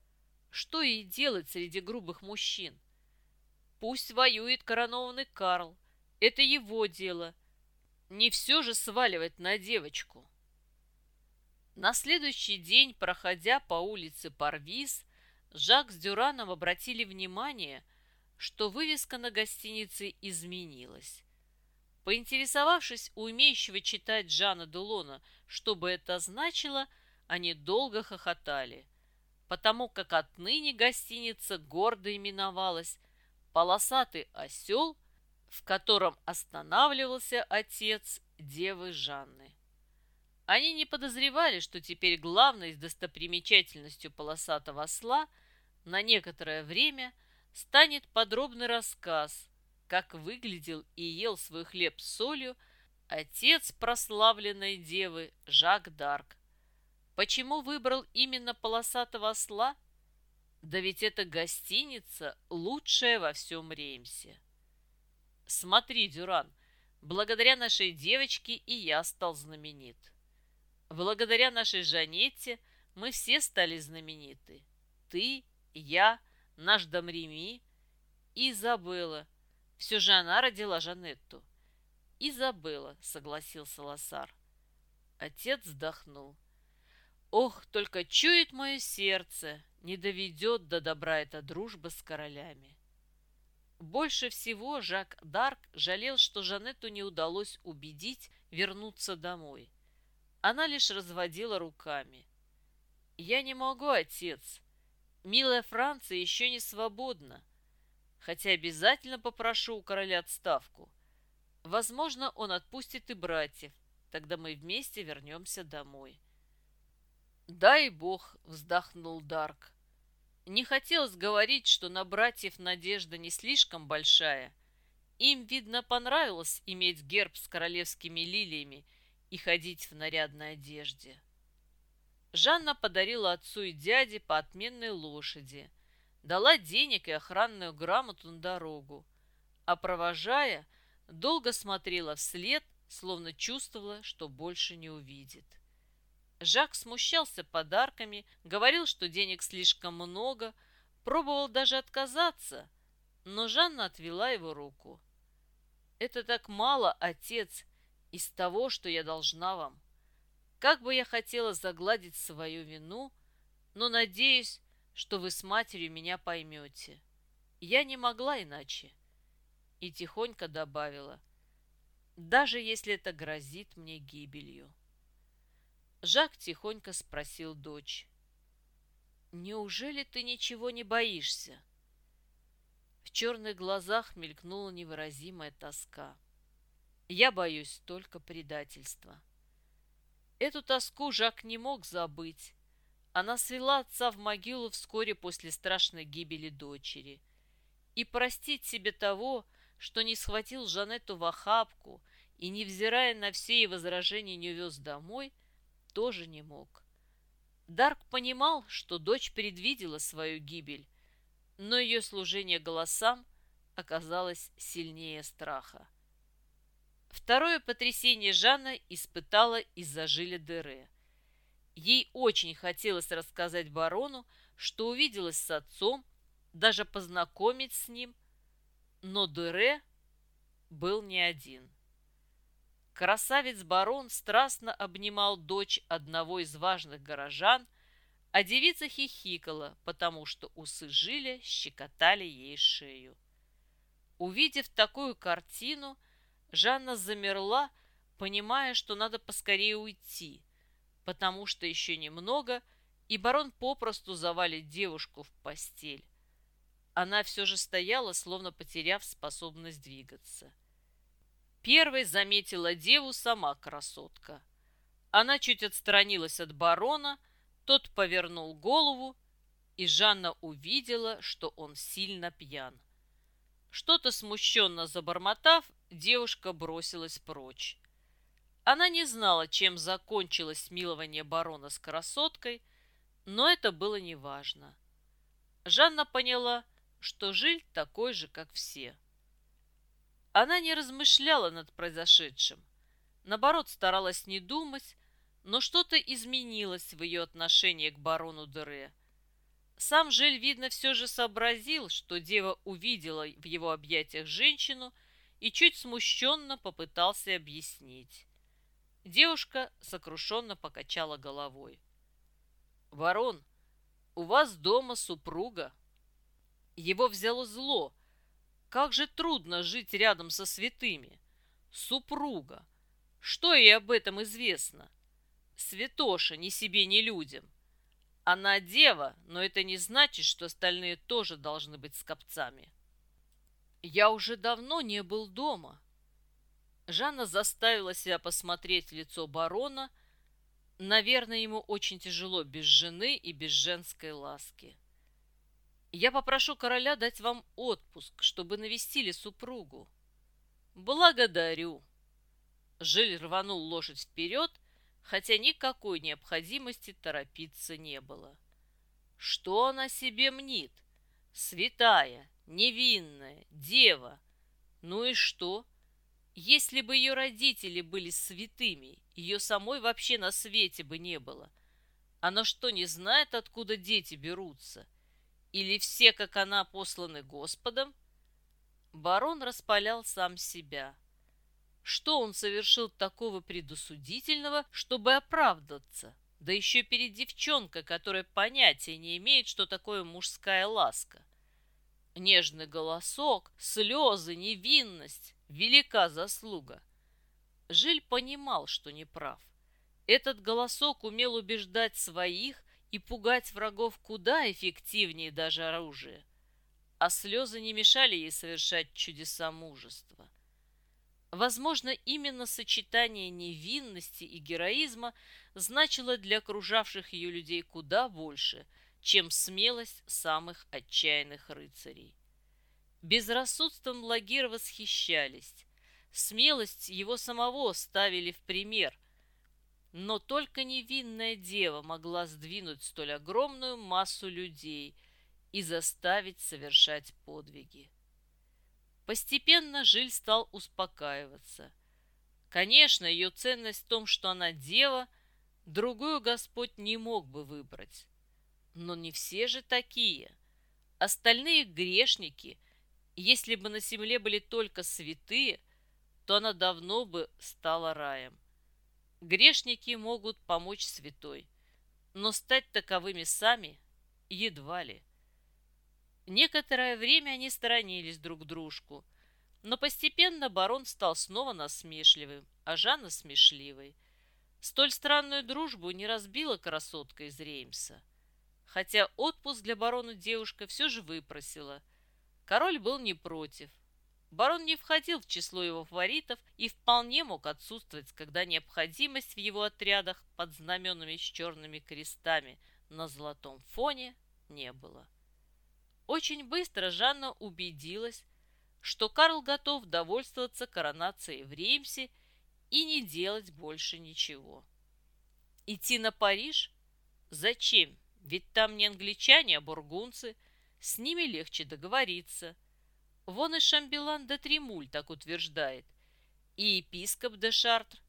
Что ей делать среди грубых мужчин? Пусть воюет коронованный Карл. Это его дело. Не все же сваливать на девочку. На следующий день, проходя по улице Парвиз, Жак с Дюраном обратили внимание, что вывеска на гостинице изменилась. Поинтересовавшись у умеющего читать Жана Дулона, что бы это значило, они долго хохотали, потому как отныне гостиница гордо именовалась «Полосатый осел», в котором останавливался отец девы Жанны. Они не подозревали, что теперь главной достопримечательностью полосатого осла на некоторое время станет подробный рассказ как выглядел и ел свой хлеб с солью отец прославленной девы Жак Дарк. Почему выбрал именно полосатого осла? Да ведь эта гостиница лучшая во всем Реймсе. Смотри, Дюран, благодаря нашей девочке и я стал знаменит. Благодаря нашей Жанетте мы все стали знамениты. Ты, я, наш Домреми Изабелла – все же она родила Жанетту. Изабелла, согласился Лосар. Отец вздохнул. Ох, только чует мое сердце, не доведет до добра эта дружба с королями. Больше всего Жак Дарк жалел, что Жанетту не удалось убедить вернуться домой. Она лишь разводила руками. «Я не могу, отец. Милая Франция еще не свободна хотя обязательно попрошу у короля отставку. Возможно, он отпустит и братьев, тогда мы вместе вернемся домой. «Дай бог!» — вздохнул Дарк. Не хотелось говорить, что на братьев надежда не слишком большая. Им, видно, понравилось иметь герб с королевскими лилиями и ходить в нарядной одежде. Жанна подарила отцу и дяде по отменной лошади — дала денег и охранную грамоту на дорогу, а провожая, долго смотрела вслед, словно чувствовала, что больше не увидит. Жак смущался подарками, говорил, что денег слишком много, пробовал даже отказаться, но Жанна отвела его руку. «Это так мало, отец, из того, что я должна вам. Как бы я хотела загладить свою вину, но, надеюсь, что вы с матерью меня поймете. Я не могла иначе. И тихонько добавила, даже если это грозит мне гибелью. Жак тихонько спросил дочь, «Неужели ты ничего не боишься?» В черных глазах мелькнула невыразимая тоска. «Я боюсь только предательства». Эту тоску Жак не мог забыть, она свела отца в могилу вскоре после страшной гибели дочери. и простить себе того, что не схватил Жанетту в охапку и, невзирая на все ее возражения, не увез домой, тоже не мог. Дарк понимал, что дочь предвидела свою гибель, но ее служение голосам оказалось сильнее страха. Второе потрясение Жанна испытала из-за Жиля Дере. Ей очень хотелось рассказать барону, что увиделась с отцом, даже познакомить с ним, но Дере был не один. Красавец-барон страстно обнимал дочь одного из важных горожан, а девица хихикала, потому что усы Жиля щекотали ей шею. Увидев такую картину, Жанна замерла, понимая, что надо поскорее уйти, потому что еще немного, и барон попросту завалит девушку в постель. Она все же стояла, словно потеряв способность двигаться. Первой заметила деву сама красотка. Она чуть отстранилась от барона, тот повернул голову, и Жанна увидела, что он сильно пьян. Что-то смущенно забормотав, девушка бросилась прочь. Она не знала, чем закончилось милование барона с красоткой, но это было неважно. Жанна поняла, что Жиль такой же, как все. Она не размышляла над произошедшим. Наоборот, старалась не думать, но что-то изменилось в ее отношении к барону Дере. Сам Жиль, видно, все же сообразил, что дева увидела в его объятиях женщину и чуть смущенно попытался объяснить. Девушка сокрушенно покачала головой. «Ворон, у вас дома супруга». Его взяло зло. Как же трудно жить рядом со святыми. Супруга. Что ей об этом известно? Святоша ни себе, ни людям. Она дева, но это не значит, что остальные тоже должны быть скопцами. Я уже давно не был дома. Жанна заставила себя посмотреть в лицо барона. Наверное, ему очень тяжело без жены и без женской ласки. Я попрошу короля дать вам отпуск, чтобы навестили супругу. Благодарю. Жиль рванул лошадь вперед, хотя никакой необходимости торопиться не было. Что она себе мнит? Святая, невинная, дева. Ну и что? Если бы ее родители были святыми, ее самой вообще на свете бы не было. Она что, не знает, откуда дети берутся? Или все, как она, посланы Господом? Барон распалял сам себя – что он совершил такого предусудительного, чтобы оправдаться? Да еще перед девчонкой, которая понятия не имеет, что такое мужская ласка. Нежный голосок, слезы, невинность — велика заслуга. Жиль понимал, что не прав. Этот голосок умел убеждать своих и пугать врагов куда эффективнее даже оружия. А слезы не мешали ей совершать чудеса мужества. Возможно, именно сочетание невинности и героизма значило для окружавших ее людей куда больше, чем смелость самых отчаянных рыцарей. Безрассудством Лагира восхищались, смелость его самого ставили в пример, но только невинная дева могла сдвинуть столь огромную массу людей и заставить совершать подвиги. Постепенно Жиль стал успокаиваться. Конечно, ее ценность в том, что она дева, другую Господь не мог бы выбрать. Но не все же такие. Остальные грешники, если бы на земле были только святые, то она давно бы стала раем. Грешники могут помочь святой, но стать таковыми сами едва ли. Некоторое время они сторонились друг дружку, но постепенно барон стал снова насмешливым, а Жанна смешливой. Столь странную дружбу не разбила красотка из Реймса. Хотя отпуск для барона девушка все же выпросила. Король был не против. Барон не входил в число его фаворитов и вполне мог отсутствовать, когда необходимость в его отрядах под знаменами с черными крестами на золотом фоне не было. Очень быстро Жанна убедилась, что Карл готов довольствоваться коронацией в Реймсе и не делать больше ничего. Идти на Париж? Зачем? Ведь там не англичане, а бургунцы. С ними легче договориться. Вон и Шамбелан де Тремуль так утверждает. И епископ де Шартр.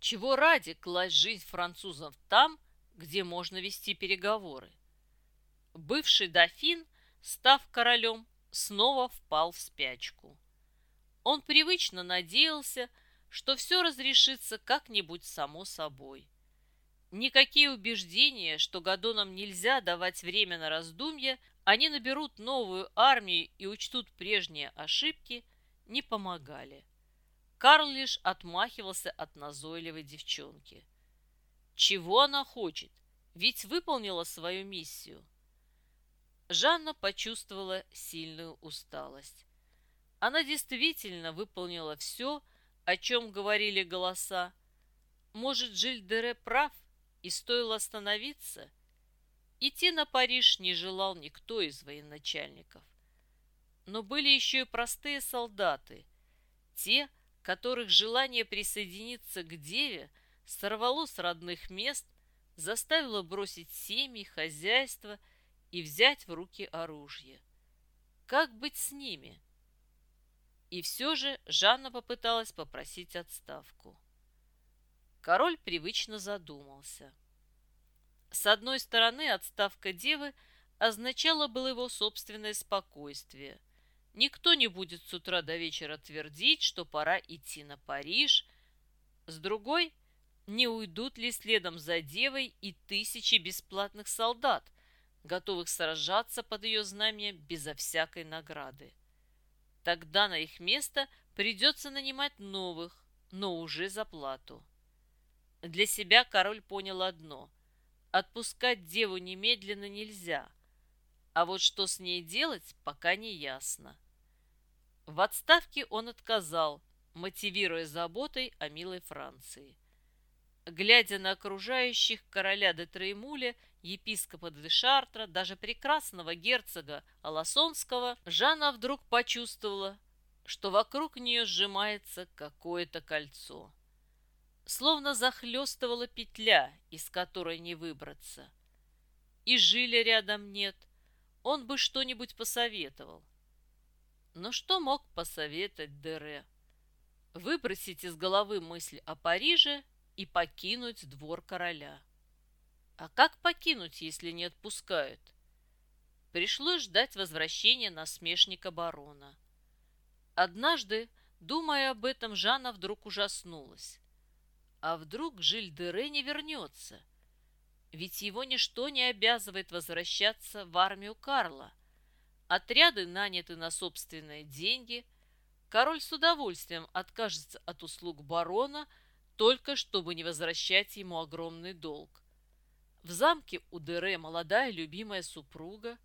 Чего ради класть жизнь французов там, где можно вести переговоры? Бывший дофин, став королем, снова впал в спячку. Он привычно надеялся, что все разрешится как-нибудь само собой. Никакие убеждения, что Гадонам нельзя давать время на раздумья, они наберут новую армию и учтут прежние ошибки, не помогали. Карл лишь отмахивался от назойливой девчонки. Чего она хочет? Ведь выполнила свою миссию. Жанна почувствовала сильную усталость. Она действительно выполнила все, о чем говорили голоса. Может, Жильдере прав, и стоило остановиться? Идти на Париж не желал никто из военачальников. Но были еще и простые солдаты, те, которых желание присоединиться к Деве сорвало с родных мест, заставило бросить семьи, хозяйство и взять в руки оружие. Как быть с ними? И все же Жанна попыталась попросить отставку. Король привычно задумался. С одной стороны, отставка девы означала было его собственное спокойствие. Никто не будет с утра до вечера твердить, что пора идти на Париж. С другой, не уйдут ли следом за девой и тысячи бесплатных солдат, готовых сражаться под ее знамя безо всякой награды. Тогда на их место придется нанимать новых, но уже за плату. Для себя король понял одно – отпускать деву немедленно нельзя, а вот что с ней делать, пока не ясно. В отставке он отказал, мотивируя заботой о милой Франции. Глядя на окружающих короля де Троемуля, епископа де Шартра, даже прекрасного герцога Аласонского, Жанна вдруг почувствовала, что вокруг нее сжимается какое-то кольцо словно захлестывала петля, из которой не выбраться. И жили рядом нет, он бы что-нибудь посоветовал. Но что мог посоветовать Дере? Выбросить из головы мысль о Париже и покинуть двор короля. А как покинуть, если не отпускают? Пришлось ждать возвращения насмешника барона. Однажды, думая об этом, Жанна вдруг ужаснулась. А вдруг Жильдере не вернется? Ведь его ничто не обязывает возвращаться в армию Карла. Отряды наняты на собственные деньги. Король с удовольствием откажется от услуг барона, только чтобы не возвращать ему огромный долг. В замке у Дере молодая любимая супруга.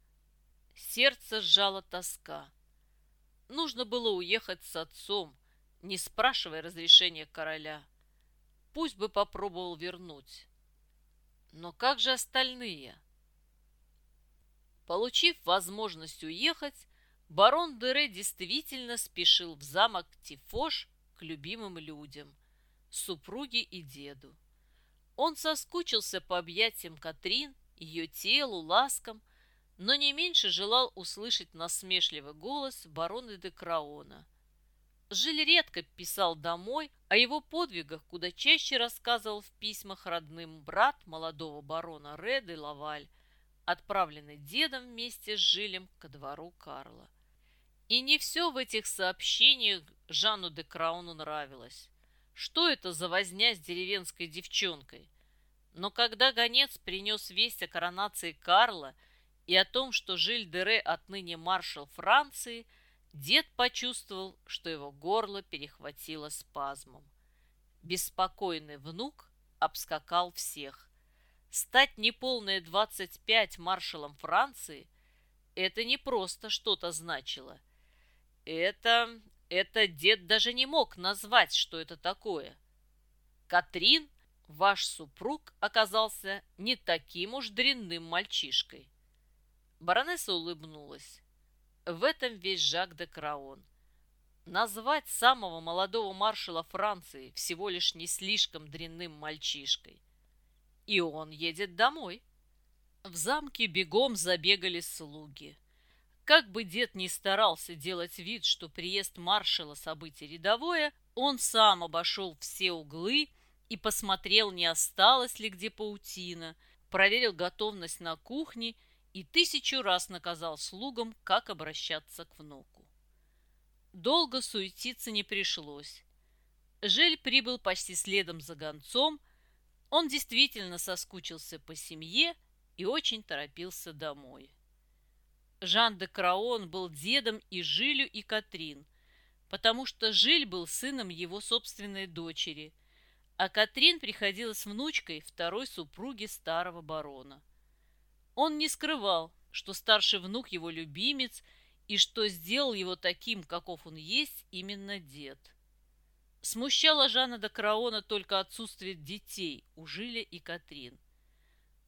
Сердце сжало тоска. Нужно было уехать с отцом, не спрашивая разрешения короля. Пусть бы попробовал вернуть. Но как же остальные? Получив возможность уехать, барон Дере действительно спешил в замок Тифош к любимым людям, супруге и деду. Он соскучился по объятиям Катрин, ее телу, ласкам, но не меньше желал услышать насмешливый голос барона де Краона. Жиль редко писал домой, о его подвигах куда чаще рассказывал в письмах родным брат молодого барона Реды Лаваль, отправленный дедом вместе с Жилем ко двору Карла. И не все в этих сообщениях Жанну де Крауну нравилось. Что это за возня с деревенской девчонкой? Но когда гонец принес весть о коронации Карла и о том, что Жиль Дере отныне маршал Франции – Дед почувствовал, что его горло перехватило спазмом. Беспокойный внук обскакал всех. Стать неполные 25 маршалом Франции – это не просто что-то значило. Это... это дед даже не мог назвать, что это такое. Катрин, ваш супруг, оказался не таким уж дрянным мальчишкой. Баронесса улыбнулась. В этом весь Жак де Краон. Назвать самого молодого маршала Франции всего лишь не слишком дрянным мальчишкой. И он едет домой. В замке бегом забегали слуги. Как бы дед ни старался делать вид, что приезд маршала событие рядовое, он сам обошел все углы и посмотрел, не осталось ли где паутина, проверил готовность на кухне и тысячу раз наказал слугам, как обращаться к внуку. Долго суетиться не пришлось. Жель прибыл почти следом за гонцом. Он действительно соскучился по семье и очень торопился домой. Жан де Краон был дедом и Жилю, и Катрин, потому что Жиль был сыном его собственной дочери, а Катрин приходилась внучкой второй супруги старого барона. Он не скрывал, что старший внук его любимец и что сделал его таким, каков он есть, именно дед. Смущало Жана де Краона только отсутствие детей у Жиля и Катрин.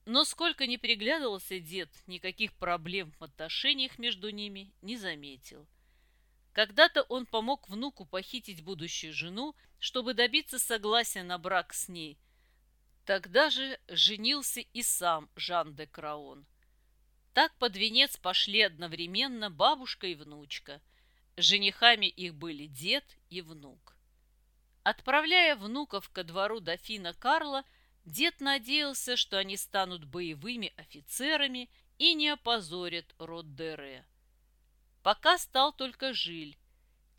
Но сколько ни приглядывался дед, никаких проблем в отношениях между ними не заметил. Когда-то он помог внуку похитить будущую жену, чтобы добиться согласия на брак с ней. Тогда же женился и сам Жан де Краон. Так под венец пошли одновременно бабушка и внучка. Женихами их были дед и внук. Отправляя внуков ко двору дофина Карла, Дед надеялся, что они станут боевыми офицерами и не опозорят род Дере. Пока стал только Жиль.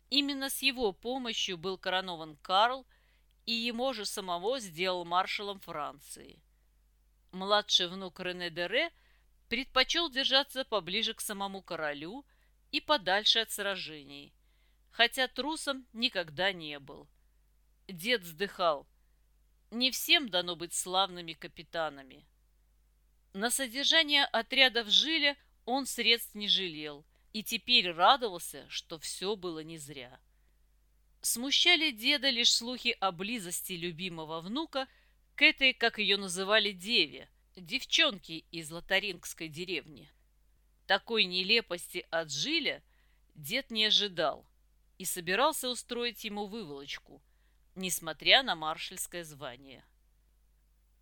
Именно с его помощью был коронован Карл, и ему же самого сделал маршалом Франции. Младший внук Рене Дере предпочел держаться поближе к самому королю и подальше от сражений, хотя трусом никогда не был. Дед вздыхал – не всем дано быть славными капитанами. На содержание отрядов Жиля он средств не жалел и теперь радовался, что все было не зря. Смущали деда лишь слухи о близости любимого внука к этой, как ее называли, деве, девчонке из лотарингской деревни. Такой нелепости от Жиля дед не ожидал и собирался устроить ему выволочку – несмотря на маршальское звание.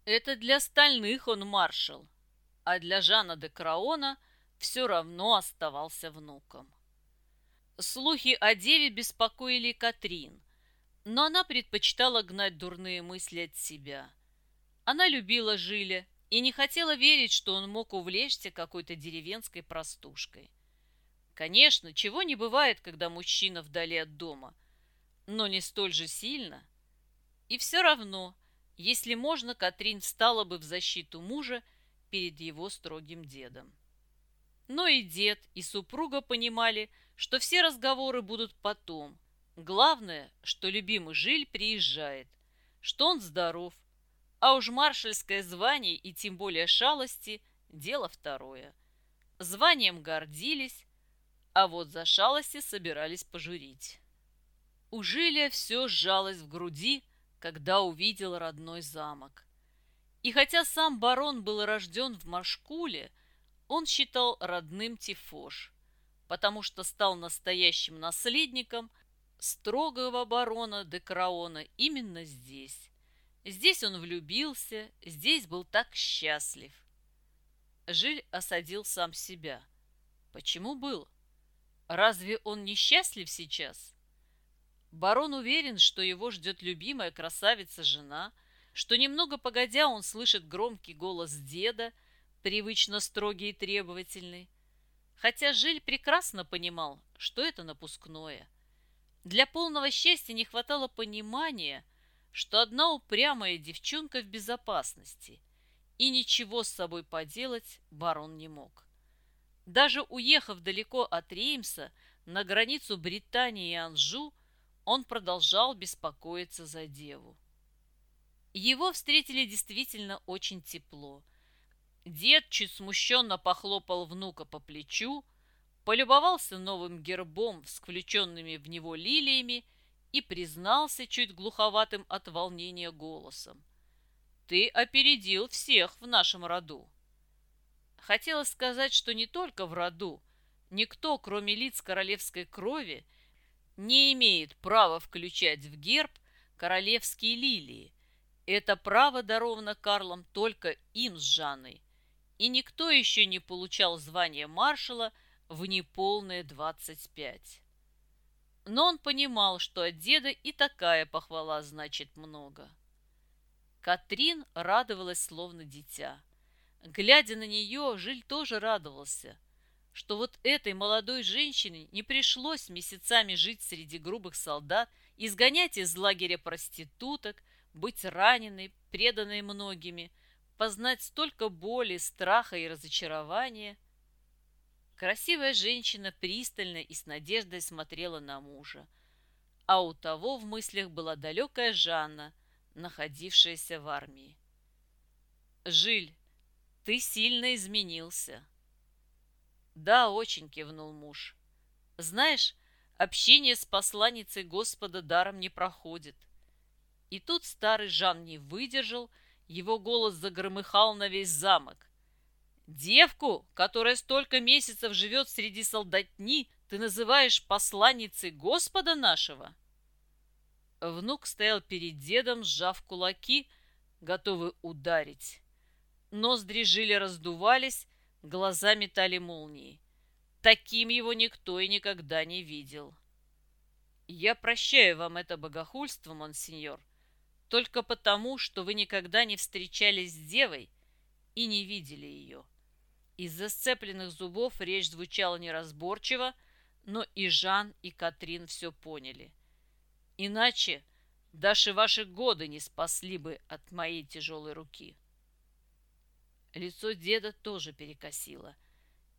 Это для остальных он маршал, а для Жана де Краона все равно оставался внуком. Слухи о деве беспокоили Катрин, но она предпочитала гнать дурные мысли от себя. Она любила Жиля и не хотела верить, что он мог увлечься какой-то деревенской простушкой. Конечно, чего не бывает, когда мужчина вдали от дома – но не столь же сильно. И все равно, если можно, Катрин встала бы в защиту мужа перед его строгим дедом. Но и дед, и супруга понимали, что все разговоры будут потом. Главное, что любимый Жиль приезжает, что он здоров, а уж маршальское звание и тем более шалости – дело второе. Званием гордились, а вот за шалости собирались пожурить. У Жиля все сжалось в груди, когда увидел родной замок. И хотя сам барон был рожден в Машкуле, он считал родным Тифош, потому что стал настоящим наследником строгого барона де Краона именно здесь. Здесь он влюбился, здесь был так счастлив. Жиль осадил сам себя. Почему был? Разве он не счастлив сейчас? Барон уверен, что его ждет любимая красавица-жена, что немного погодя он слышит громкий голос деда, привычно строгий и требовательный. Хотя Жиль прекрасно понимал, что это напускное. Для полного счастья не хватало понимания, что одна упрямая девчонка в безопасности, и ничего с собой поделать барон не мог. Даже уехав далеко от Реймса на границу Британии и Анжу, он продолжал беспокоиться за деву. Его встретили действительно очень тепло. Дед чуть смущенно похлопал внука по плечу, полюбовался новым гербом с включенными в него лилиями и признался чуть глуховатым от волнения голосом. «Ты опередил всех в нашем роду». хотелось сказать, что не только в роду, никто, кроме лиц королевской крови, не имеет права включать в герб королевские лилии. Это право даровано Карлом только им с Жанной, и никто еще не получал звания маршала в неполные 25. Но он понимал, что от деда и такая похвала значит много. Катрин радовалась словно дитя. Глядя на нее, Жиль тоже радовался, что вот этой молодой женщине не пришлось месяцами жить среди грубых солдат, изгонять из лагеря проституток, быть раненой, преданной многими, познать столько боли, страха и разочарования. Красивая женщина пристально и с надеждой смотрела на мужа, а у того в мыслях была далекая Жанна, находившаяся в армии. «Жиль, ты сильно изменился». «Да, очень», — кивнул муж. «Знаешь, общение с посланницей Господа даром не проходит. И тут старый Жан не выдержал, его голос загромыхал на весь замок. «Девку, которая столько месяцев живет среди солдатни, ты называешь посланницей Господа нашего?» Внук стоял перед дедом, сжав кулаки, готовый ударить. Ноздри жили раздувались, глаза метали молнии. Таким его никто и никогда не видел. «Я прощаю вам это богохульство, монсеньор», только потому, что вы никогда не встречались с девой и не видели ее. Из-за сцепленных зубов речь звучала неразборчиво, но и Жан, и Катрин все поняли. Иначе даже ваши годы не спасли бы от моей тяжелой руки. Лицо деда тоже перекосило,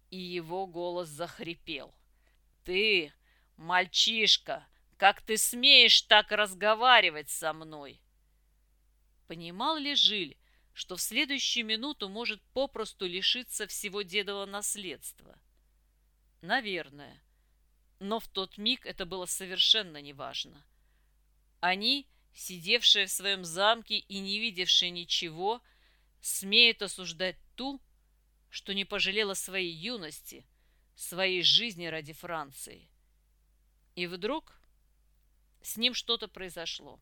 и его голос захрипел. «Ты, мальчишка, как ты смеешь так разговаривать со мной?» Понимал ли Жиль, что в следующую минуту может попросту лишиться всего дедового наследства? Наверное. Но в тот миг это было совершенно неважно. Они, сидевшие в своем замке и не видевшие ничего, смеют осуждать ту, что не пожалела своей юности, своей жизни ради Франции. И вдруг с ним что-то произошло.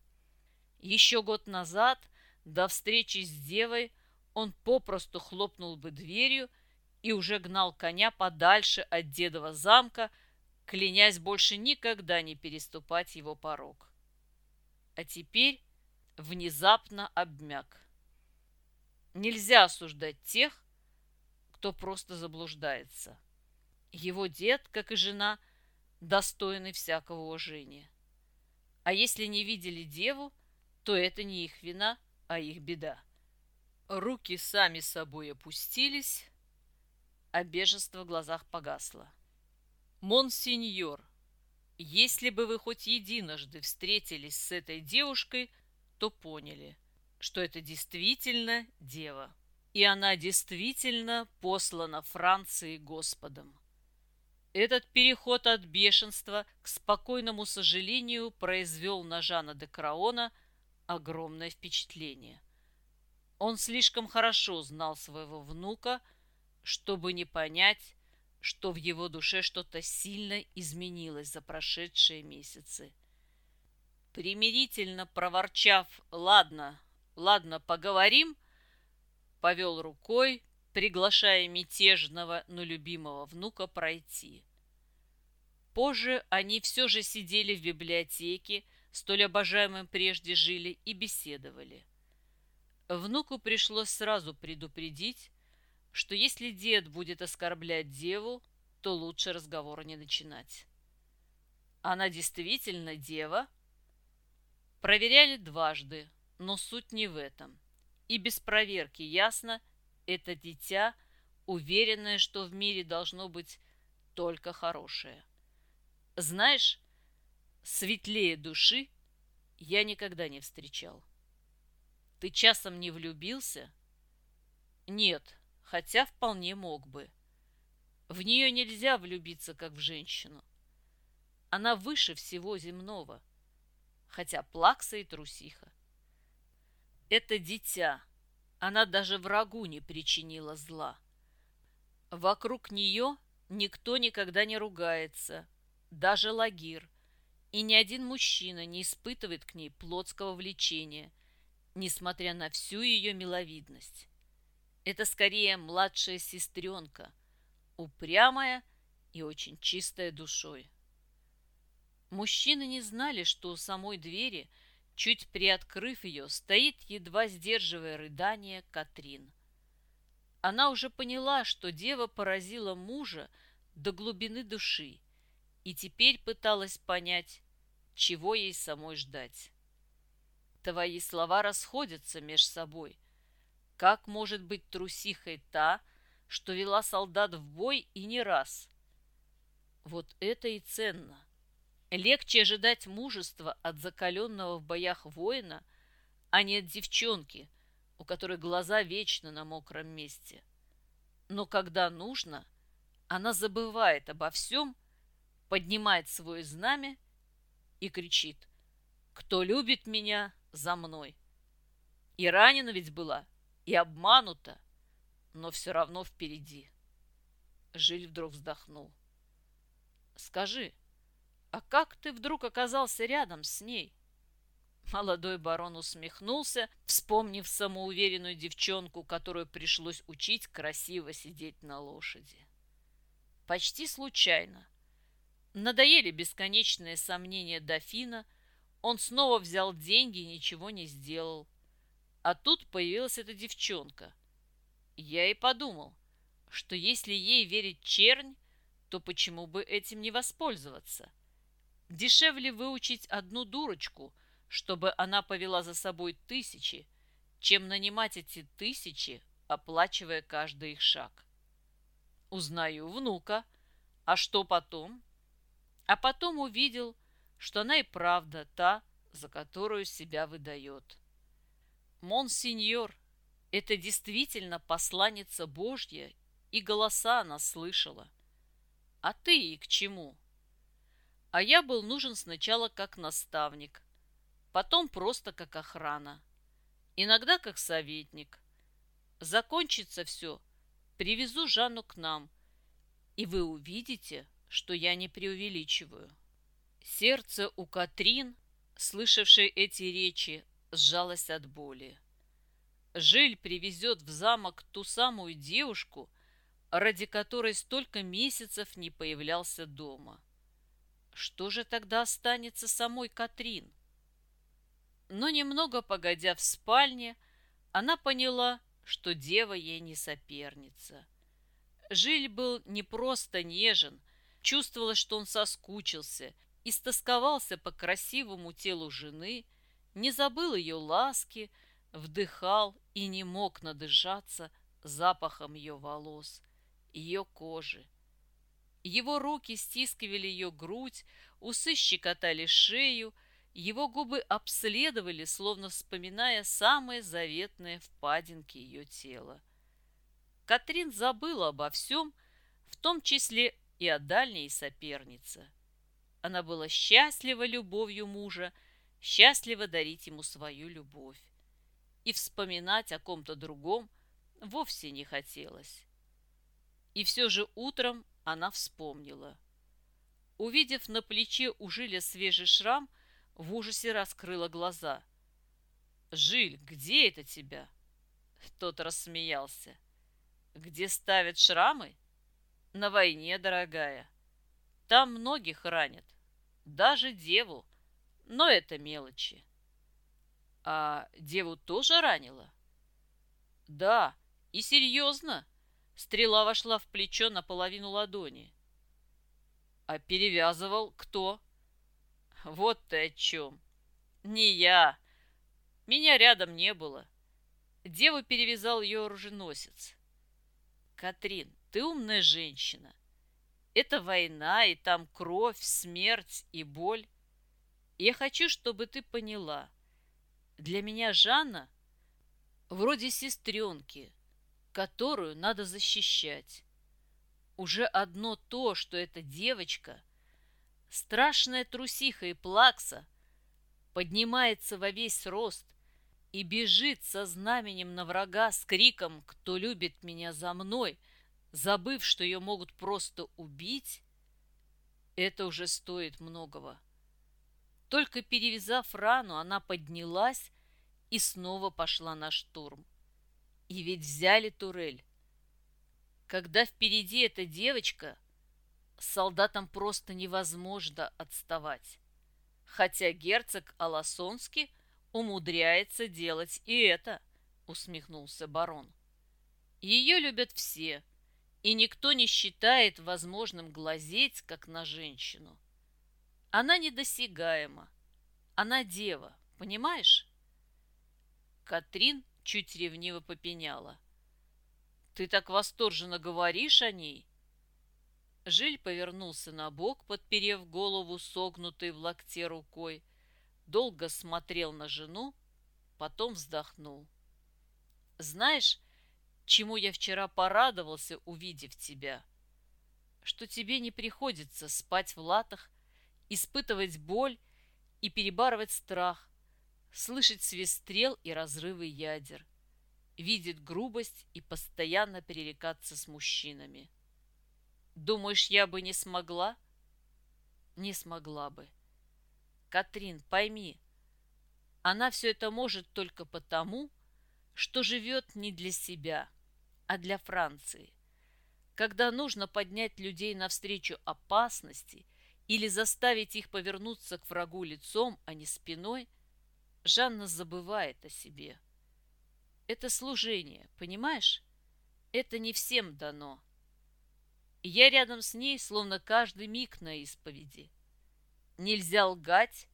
Еще год назад – до встречи с девой он попросту хлопнул бы дверью и уже гнал коня подальше от дедова замка, клянясь больше никогда не переступать его порог. А теперь внезапно обмяк. Нельзя осуждать тех, кто просто заблуждается. Его дед, как и жена, достойны всякого уважения. А если не видели деву, то это не их вина – а их беда. Руки сами собой опустились, а бежество в глазах погасло. «Монсеньор, если бы вы хоть единожды встретились с этой девушкой, то поняли, что это действительно дева, и она действительно послана Франции Господом. Этот переход от бешенства к спокойному сожалению произвел на Жана де Краона – огромное впечатление. Он слишком хорошо знал своего внука, чтобы не понять, что в его душе что-то сильно изменилось за прошедшие месяцы. Примирительно проворчав «Ладно, ладно, поговорим», повел рукой, приглашая мятежного, но любимого внука пройти. Позже они все же сидели в библиотеке, столь обожаемым прежде жили и беседовали. Внуку пришлось сразу предупредить, что если дед будет оскорблять деву, то лучше разговора не начинать. Она действительно дева? Проверяли дважды, но суть не в этом. И без проверки ясно, это дитя, уверенное, что в мире должно быть только хорошее. Знаешь, светлее души я никогда не встречал. Ты часом не влюбился? Нет, хотя вполне мог бы. В нее нельзя влюбиться, как в женщину. Она выше всего земного, хотя плакса и трусиха. Это дитя, она даже врагу не причинила зла. Вокруг нее никто никогда не ругается, даже Лагир, и ни один мужчина не испытывает к ней плотского влечения, несмотря на всю ее миловидность. Это скорее младшая сестренка, упрямая и очень чистая душой. Мужчины не знали, что у самой двери, чуть приоткрыв ее, стоит, едва сдерживая рыдание, Катрин. Она уже поняла, что дева поразила мужа до глубины души и теперь пыталась понять, чего ей самой ждать. Твои слова расходятся меж собой. Как может быть трусихой та, что вела солдат в бой и не раз? Вот это и ценно. Легче ожидать мужества от закаленного в боях воина, а не от девчонки, у которой глаза вечно на мокром месте. Но когда нужно, она забывает обо всем, поднимает свое знамя и кричит «Кто любит меня, за мной!» И ранена ведь была, и обманута, но все равно впереди. Жиль вдруг вздохнул. «Скажи, а как ты вдруг оказался рядом с ней?» Молодой барон усмехнулся, вспомнив самоуверенную девчонку, которую пришлось учить красиво сидеть на лошади. Почти случайно. Надоели бесконечные сомнения дофина, он снова взял деньги и ничего не сделал. А тут появилась эта девчонка. Я и подумал, что если ей верить чернь, то почему бы этим не воспользоваться? Дешевле выучить одну дурочку, чтобы она повела за собой тысячи, чем нанимать эти тысячи, оплачивая каждый их шаг. Узнаю внука. А что потом? А потом увидел, что она и правда та, за которую себя выдает. Монсеньор, это действительно посланница Божья, и голоса она слышала. А ты и к чему? А я был нужен сначала как наставник, потом просто как охрана, иногда как советник. Закончится все, привезу Жанну к нам, и вы увидите, что я не преувеличиваю. Сердце у Катрин, слышавшей эти речи, сжалась от боли. Жиль привезет в замок ту самую девушку, ради которой столько месяцев не появлялся дома. Что же тогда останется самой Катрин? Но немного погодя в спальне, она поняла, что дева ей не соперница. Жиль был не просто нежен, чувствовалось, что он соскучился, истосковался по красивому телу жены – не забыл ее ласки, вдыхал и не мог надышаться запахом ее волос, ее кожи. Его руки стискивали ее грудь, усы щекотали шею, его губы обследовали, словно вспоминая самые заветные впадинки ее тела. Катрин забыла обо всем, в том числе и о дальней сопернице. Она была счастлива любовью мужа счастливо дарить ему свою любовь. И вспоминать о ком-то другом вовсе не хотелось. И все же утром она вспомнила. Увидев на плече у Жиля свежий шрам, в ужасе раскрыла глаза. «Жиль, где это тебя?» Тот рассмеялся. «Где ставят шрамы?» «На войне, дорогая. Там многих ранят, даже деву, но это мелочи. А деву тоже ранила? Да, и серьезно. Стрела вошла в плечо наполовину ладони. А перевязывал кто? Вот ты о чем. Не я. Меня рядом не было. Деву перевязал ее оруженосец. Катрин, ты умная женщина. Это война, и там кровь, смерть и боль. Я хочу, чтобы ты поняла. Для меня Жанна вроде сестренки, которую надо защищать. Уже одно то, что эта девочка, страшная трусиха и плакса, поднимается во весь рост и бежит со знаменем на врага с криком «Кто любит меня за мной!» Забыв, что ее могут просто убить, это уже стоит многого. Только перевязав рану, она поднялась и снова пошла на штурм. И ведь взяли турель. Когда впереди эта девочка, солдатам просто невозможно отставать. Хотя герцог Аласонский умудряется делать и это, усмехнулся барон. Ее любят все, и никто не считает возможным глазеть, как на женщину. Она недосягаема. Она дева, понимаешь? Катрин чуть ревниво попеняла. Ты так восторженно говоришь о ней. Жиль повернулся на бок, подперев голову согнутой в локте рукой, долго смотрел на жену, потом вздохнул. Знаешь, чему я вчера порадовался, увидев тебя? Что тебе не приходится спать в латах испытывать боль и перебарывать страх, слышать свист стрел и разрывы ядер, видеть грубость и постоянно перерекаться с мужчинами. Думаешь, я бы не смогла? Не смогла бы. Катрин, пойми, она все это может только потому, что живет не для себя, а для Франции. Когда нужно поднять людей навстречу опасности – или заставить их повернуться к врагу лицом, а не спиной, Жанна забывает о себе. Это служение, понимаешь? Это не всем дано. И я рядом с ней, словно каждый миг на исповеди. Нельзя лгать,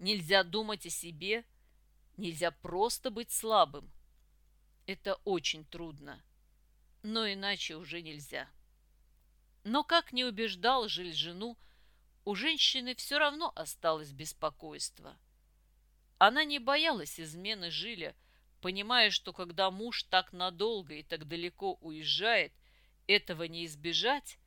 нельзя думать о себе, нельзя просто быть слабым. Это очень трудно, но иначе уже нельзя. Но как не убеждал Жиль жену, у женщины все равно осталось беспокойство. Она не боялась измены Жиля, понимая, что когда муж так надолго и так далеко уезжает, этого не избежать,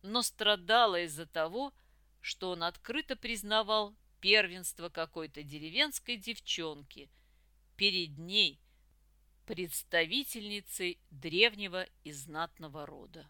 но страдала из-за того, что он открыто признавал первенство какой-то деревенской девчонки перед ней, представительницей древнего и знатного рода.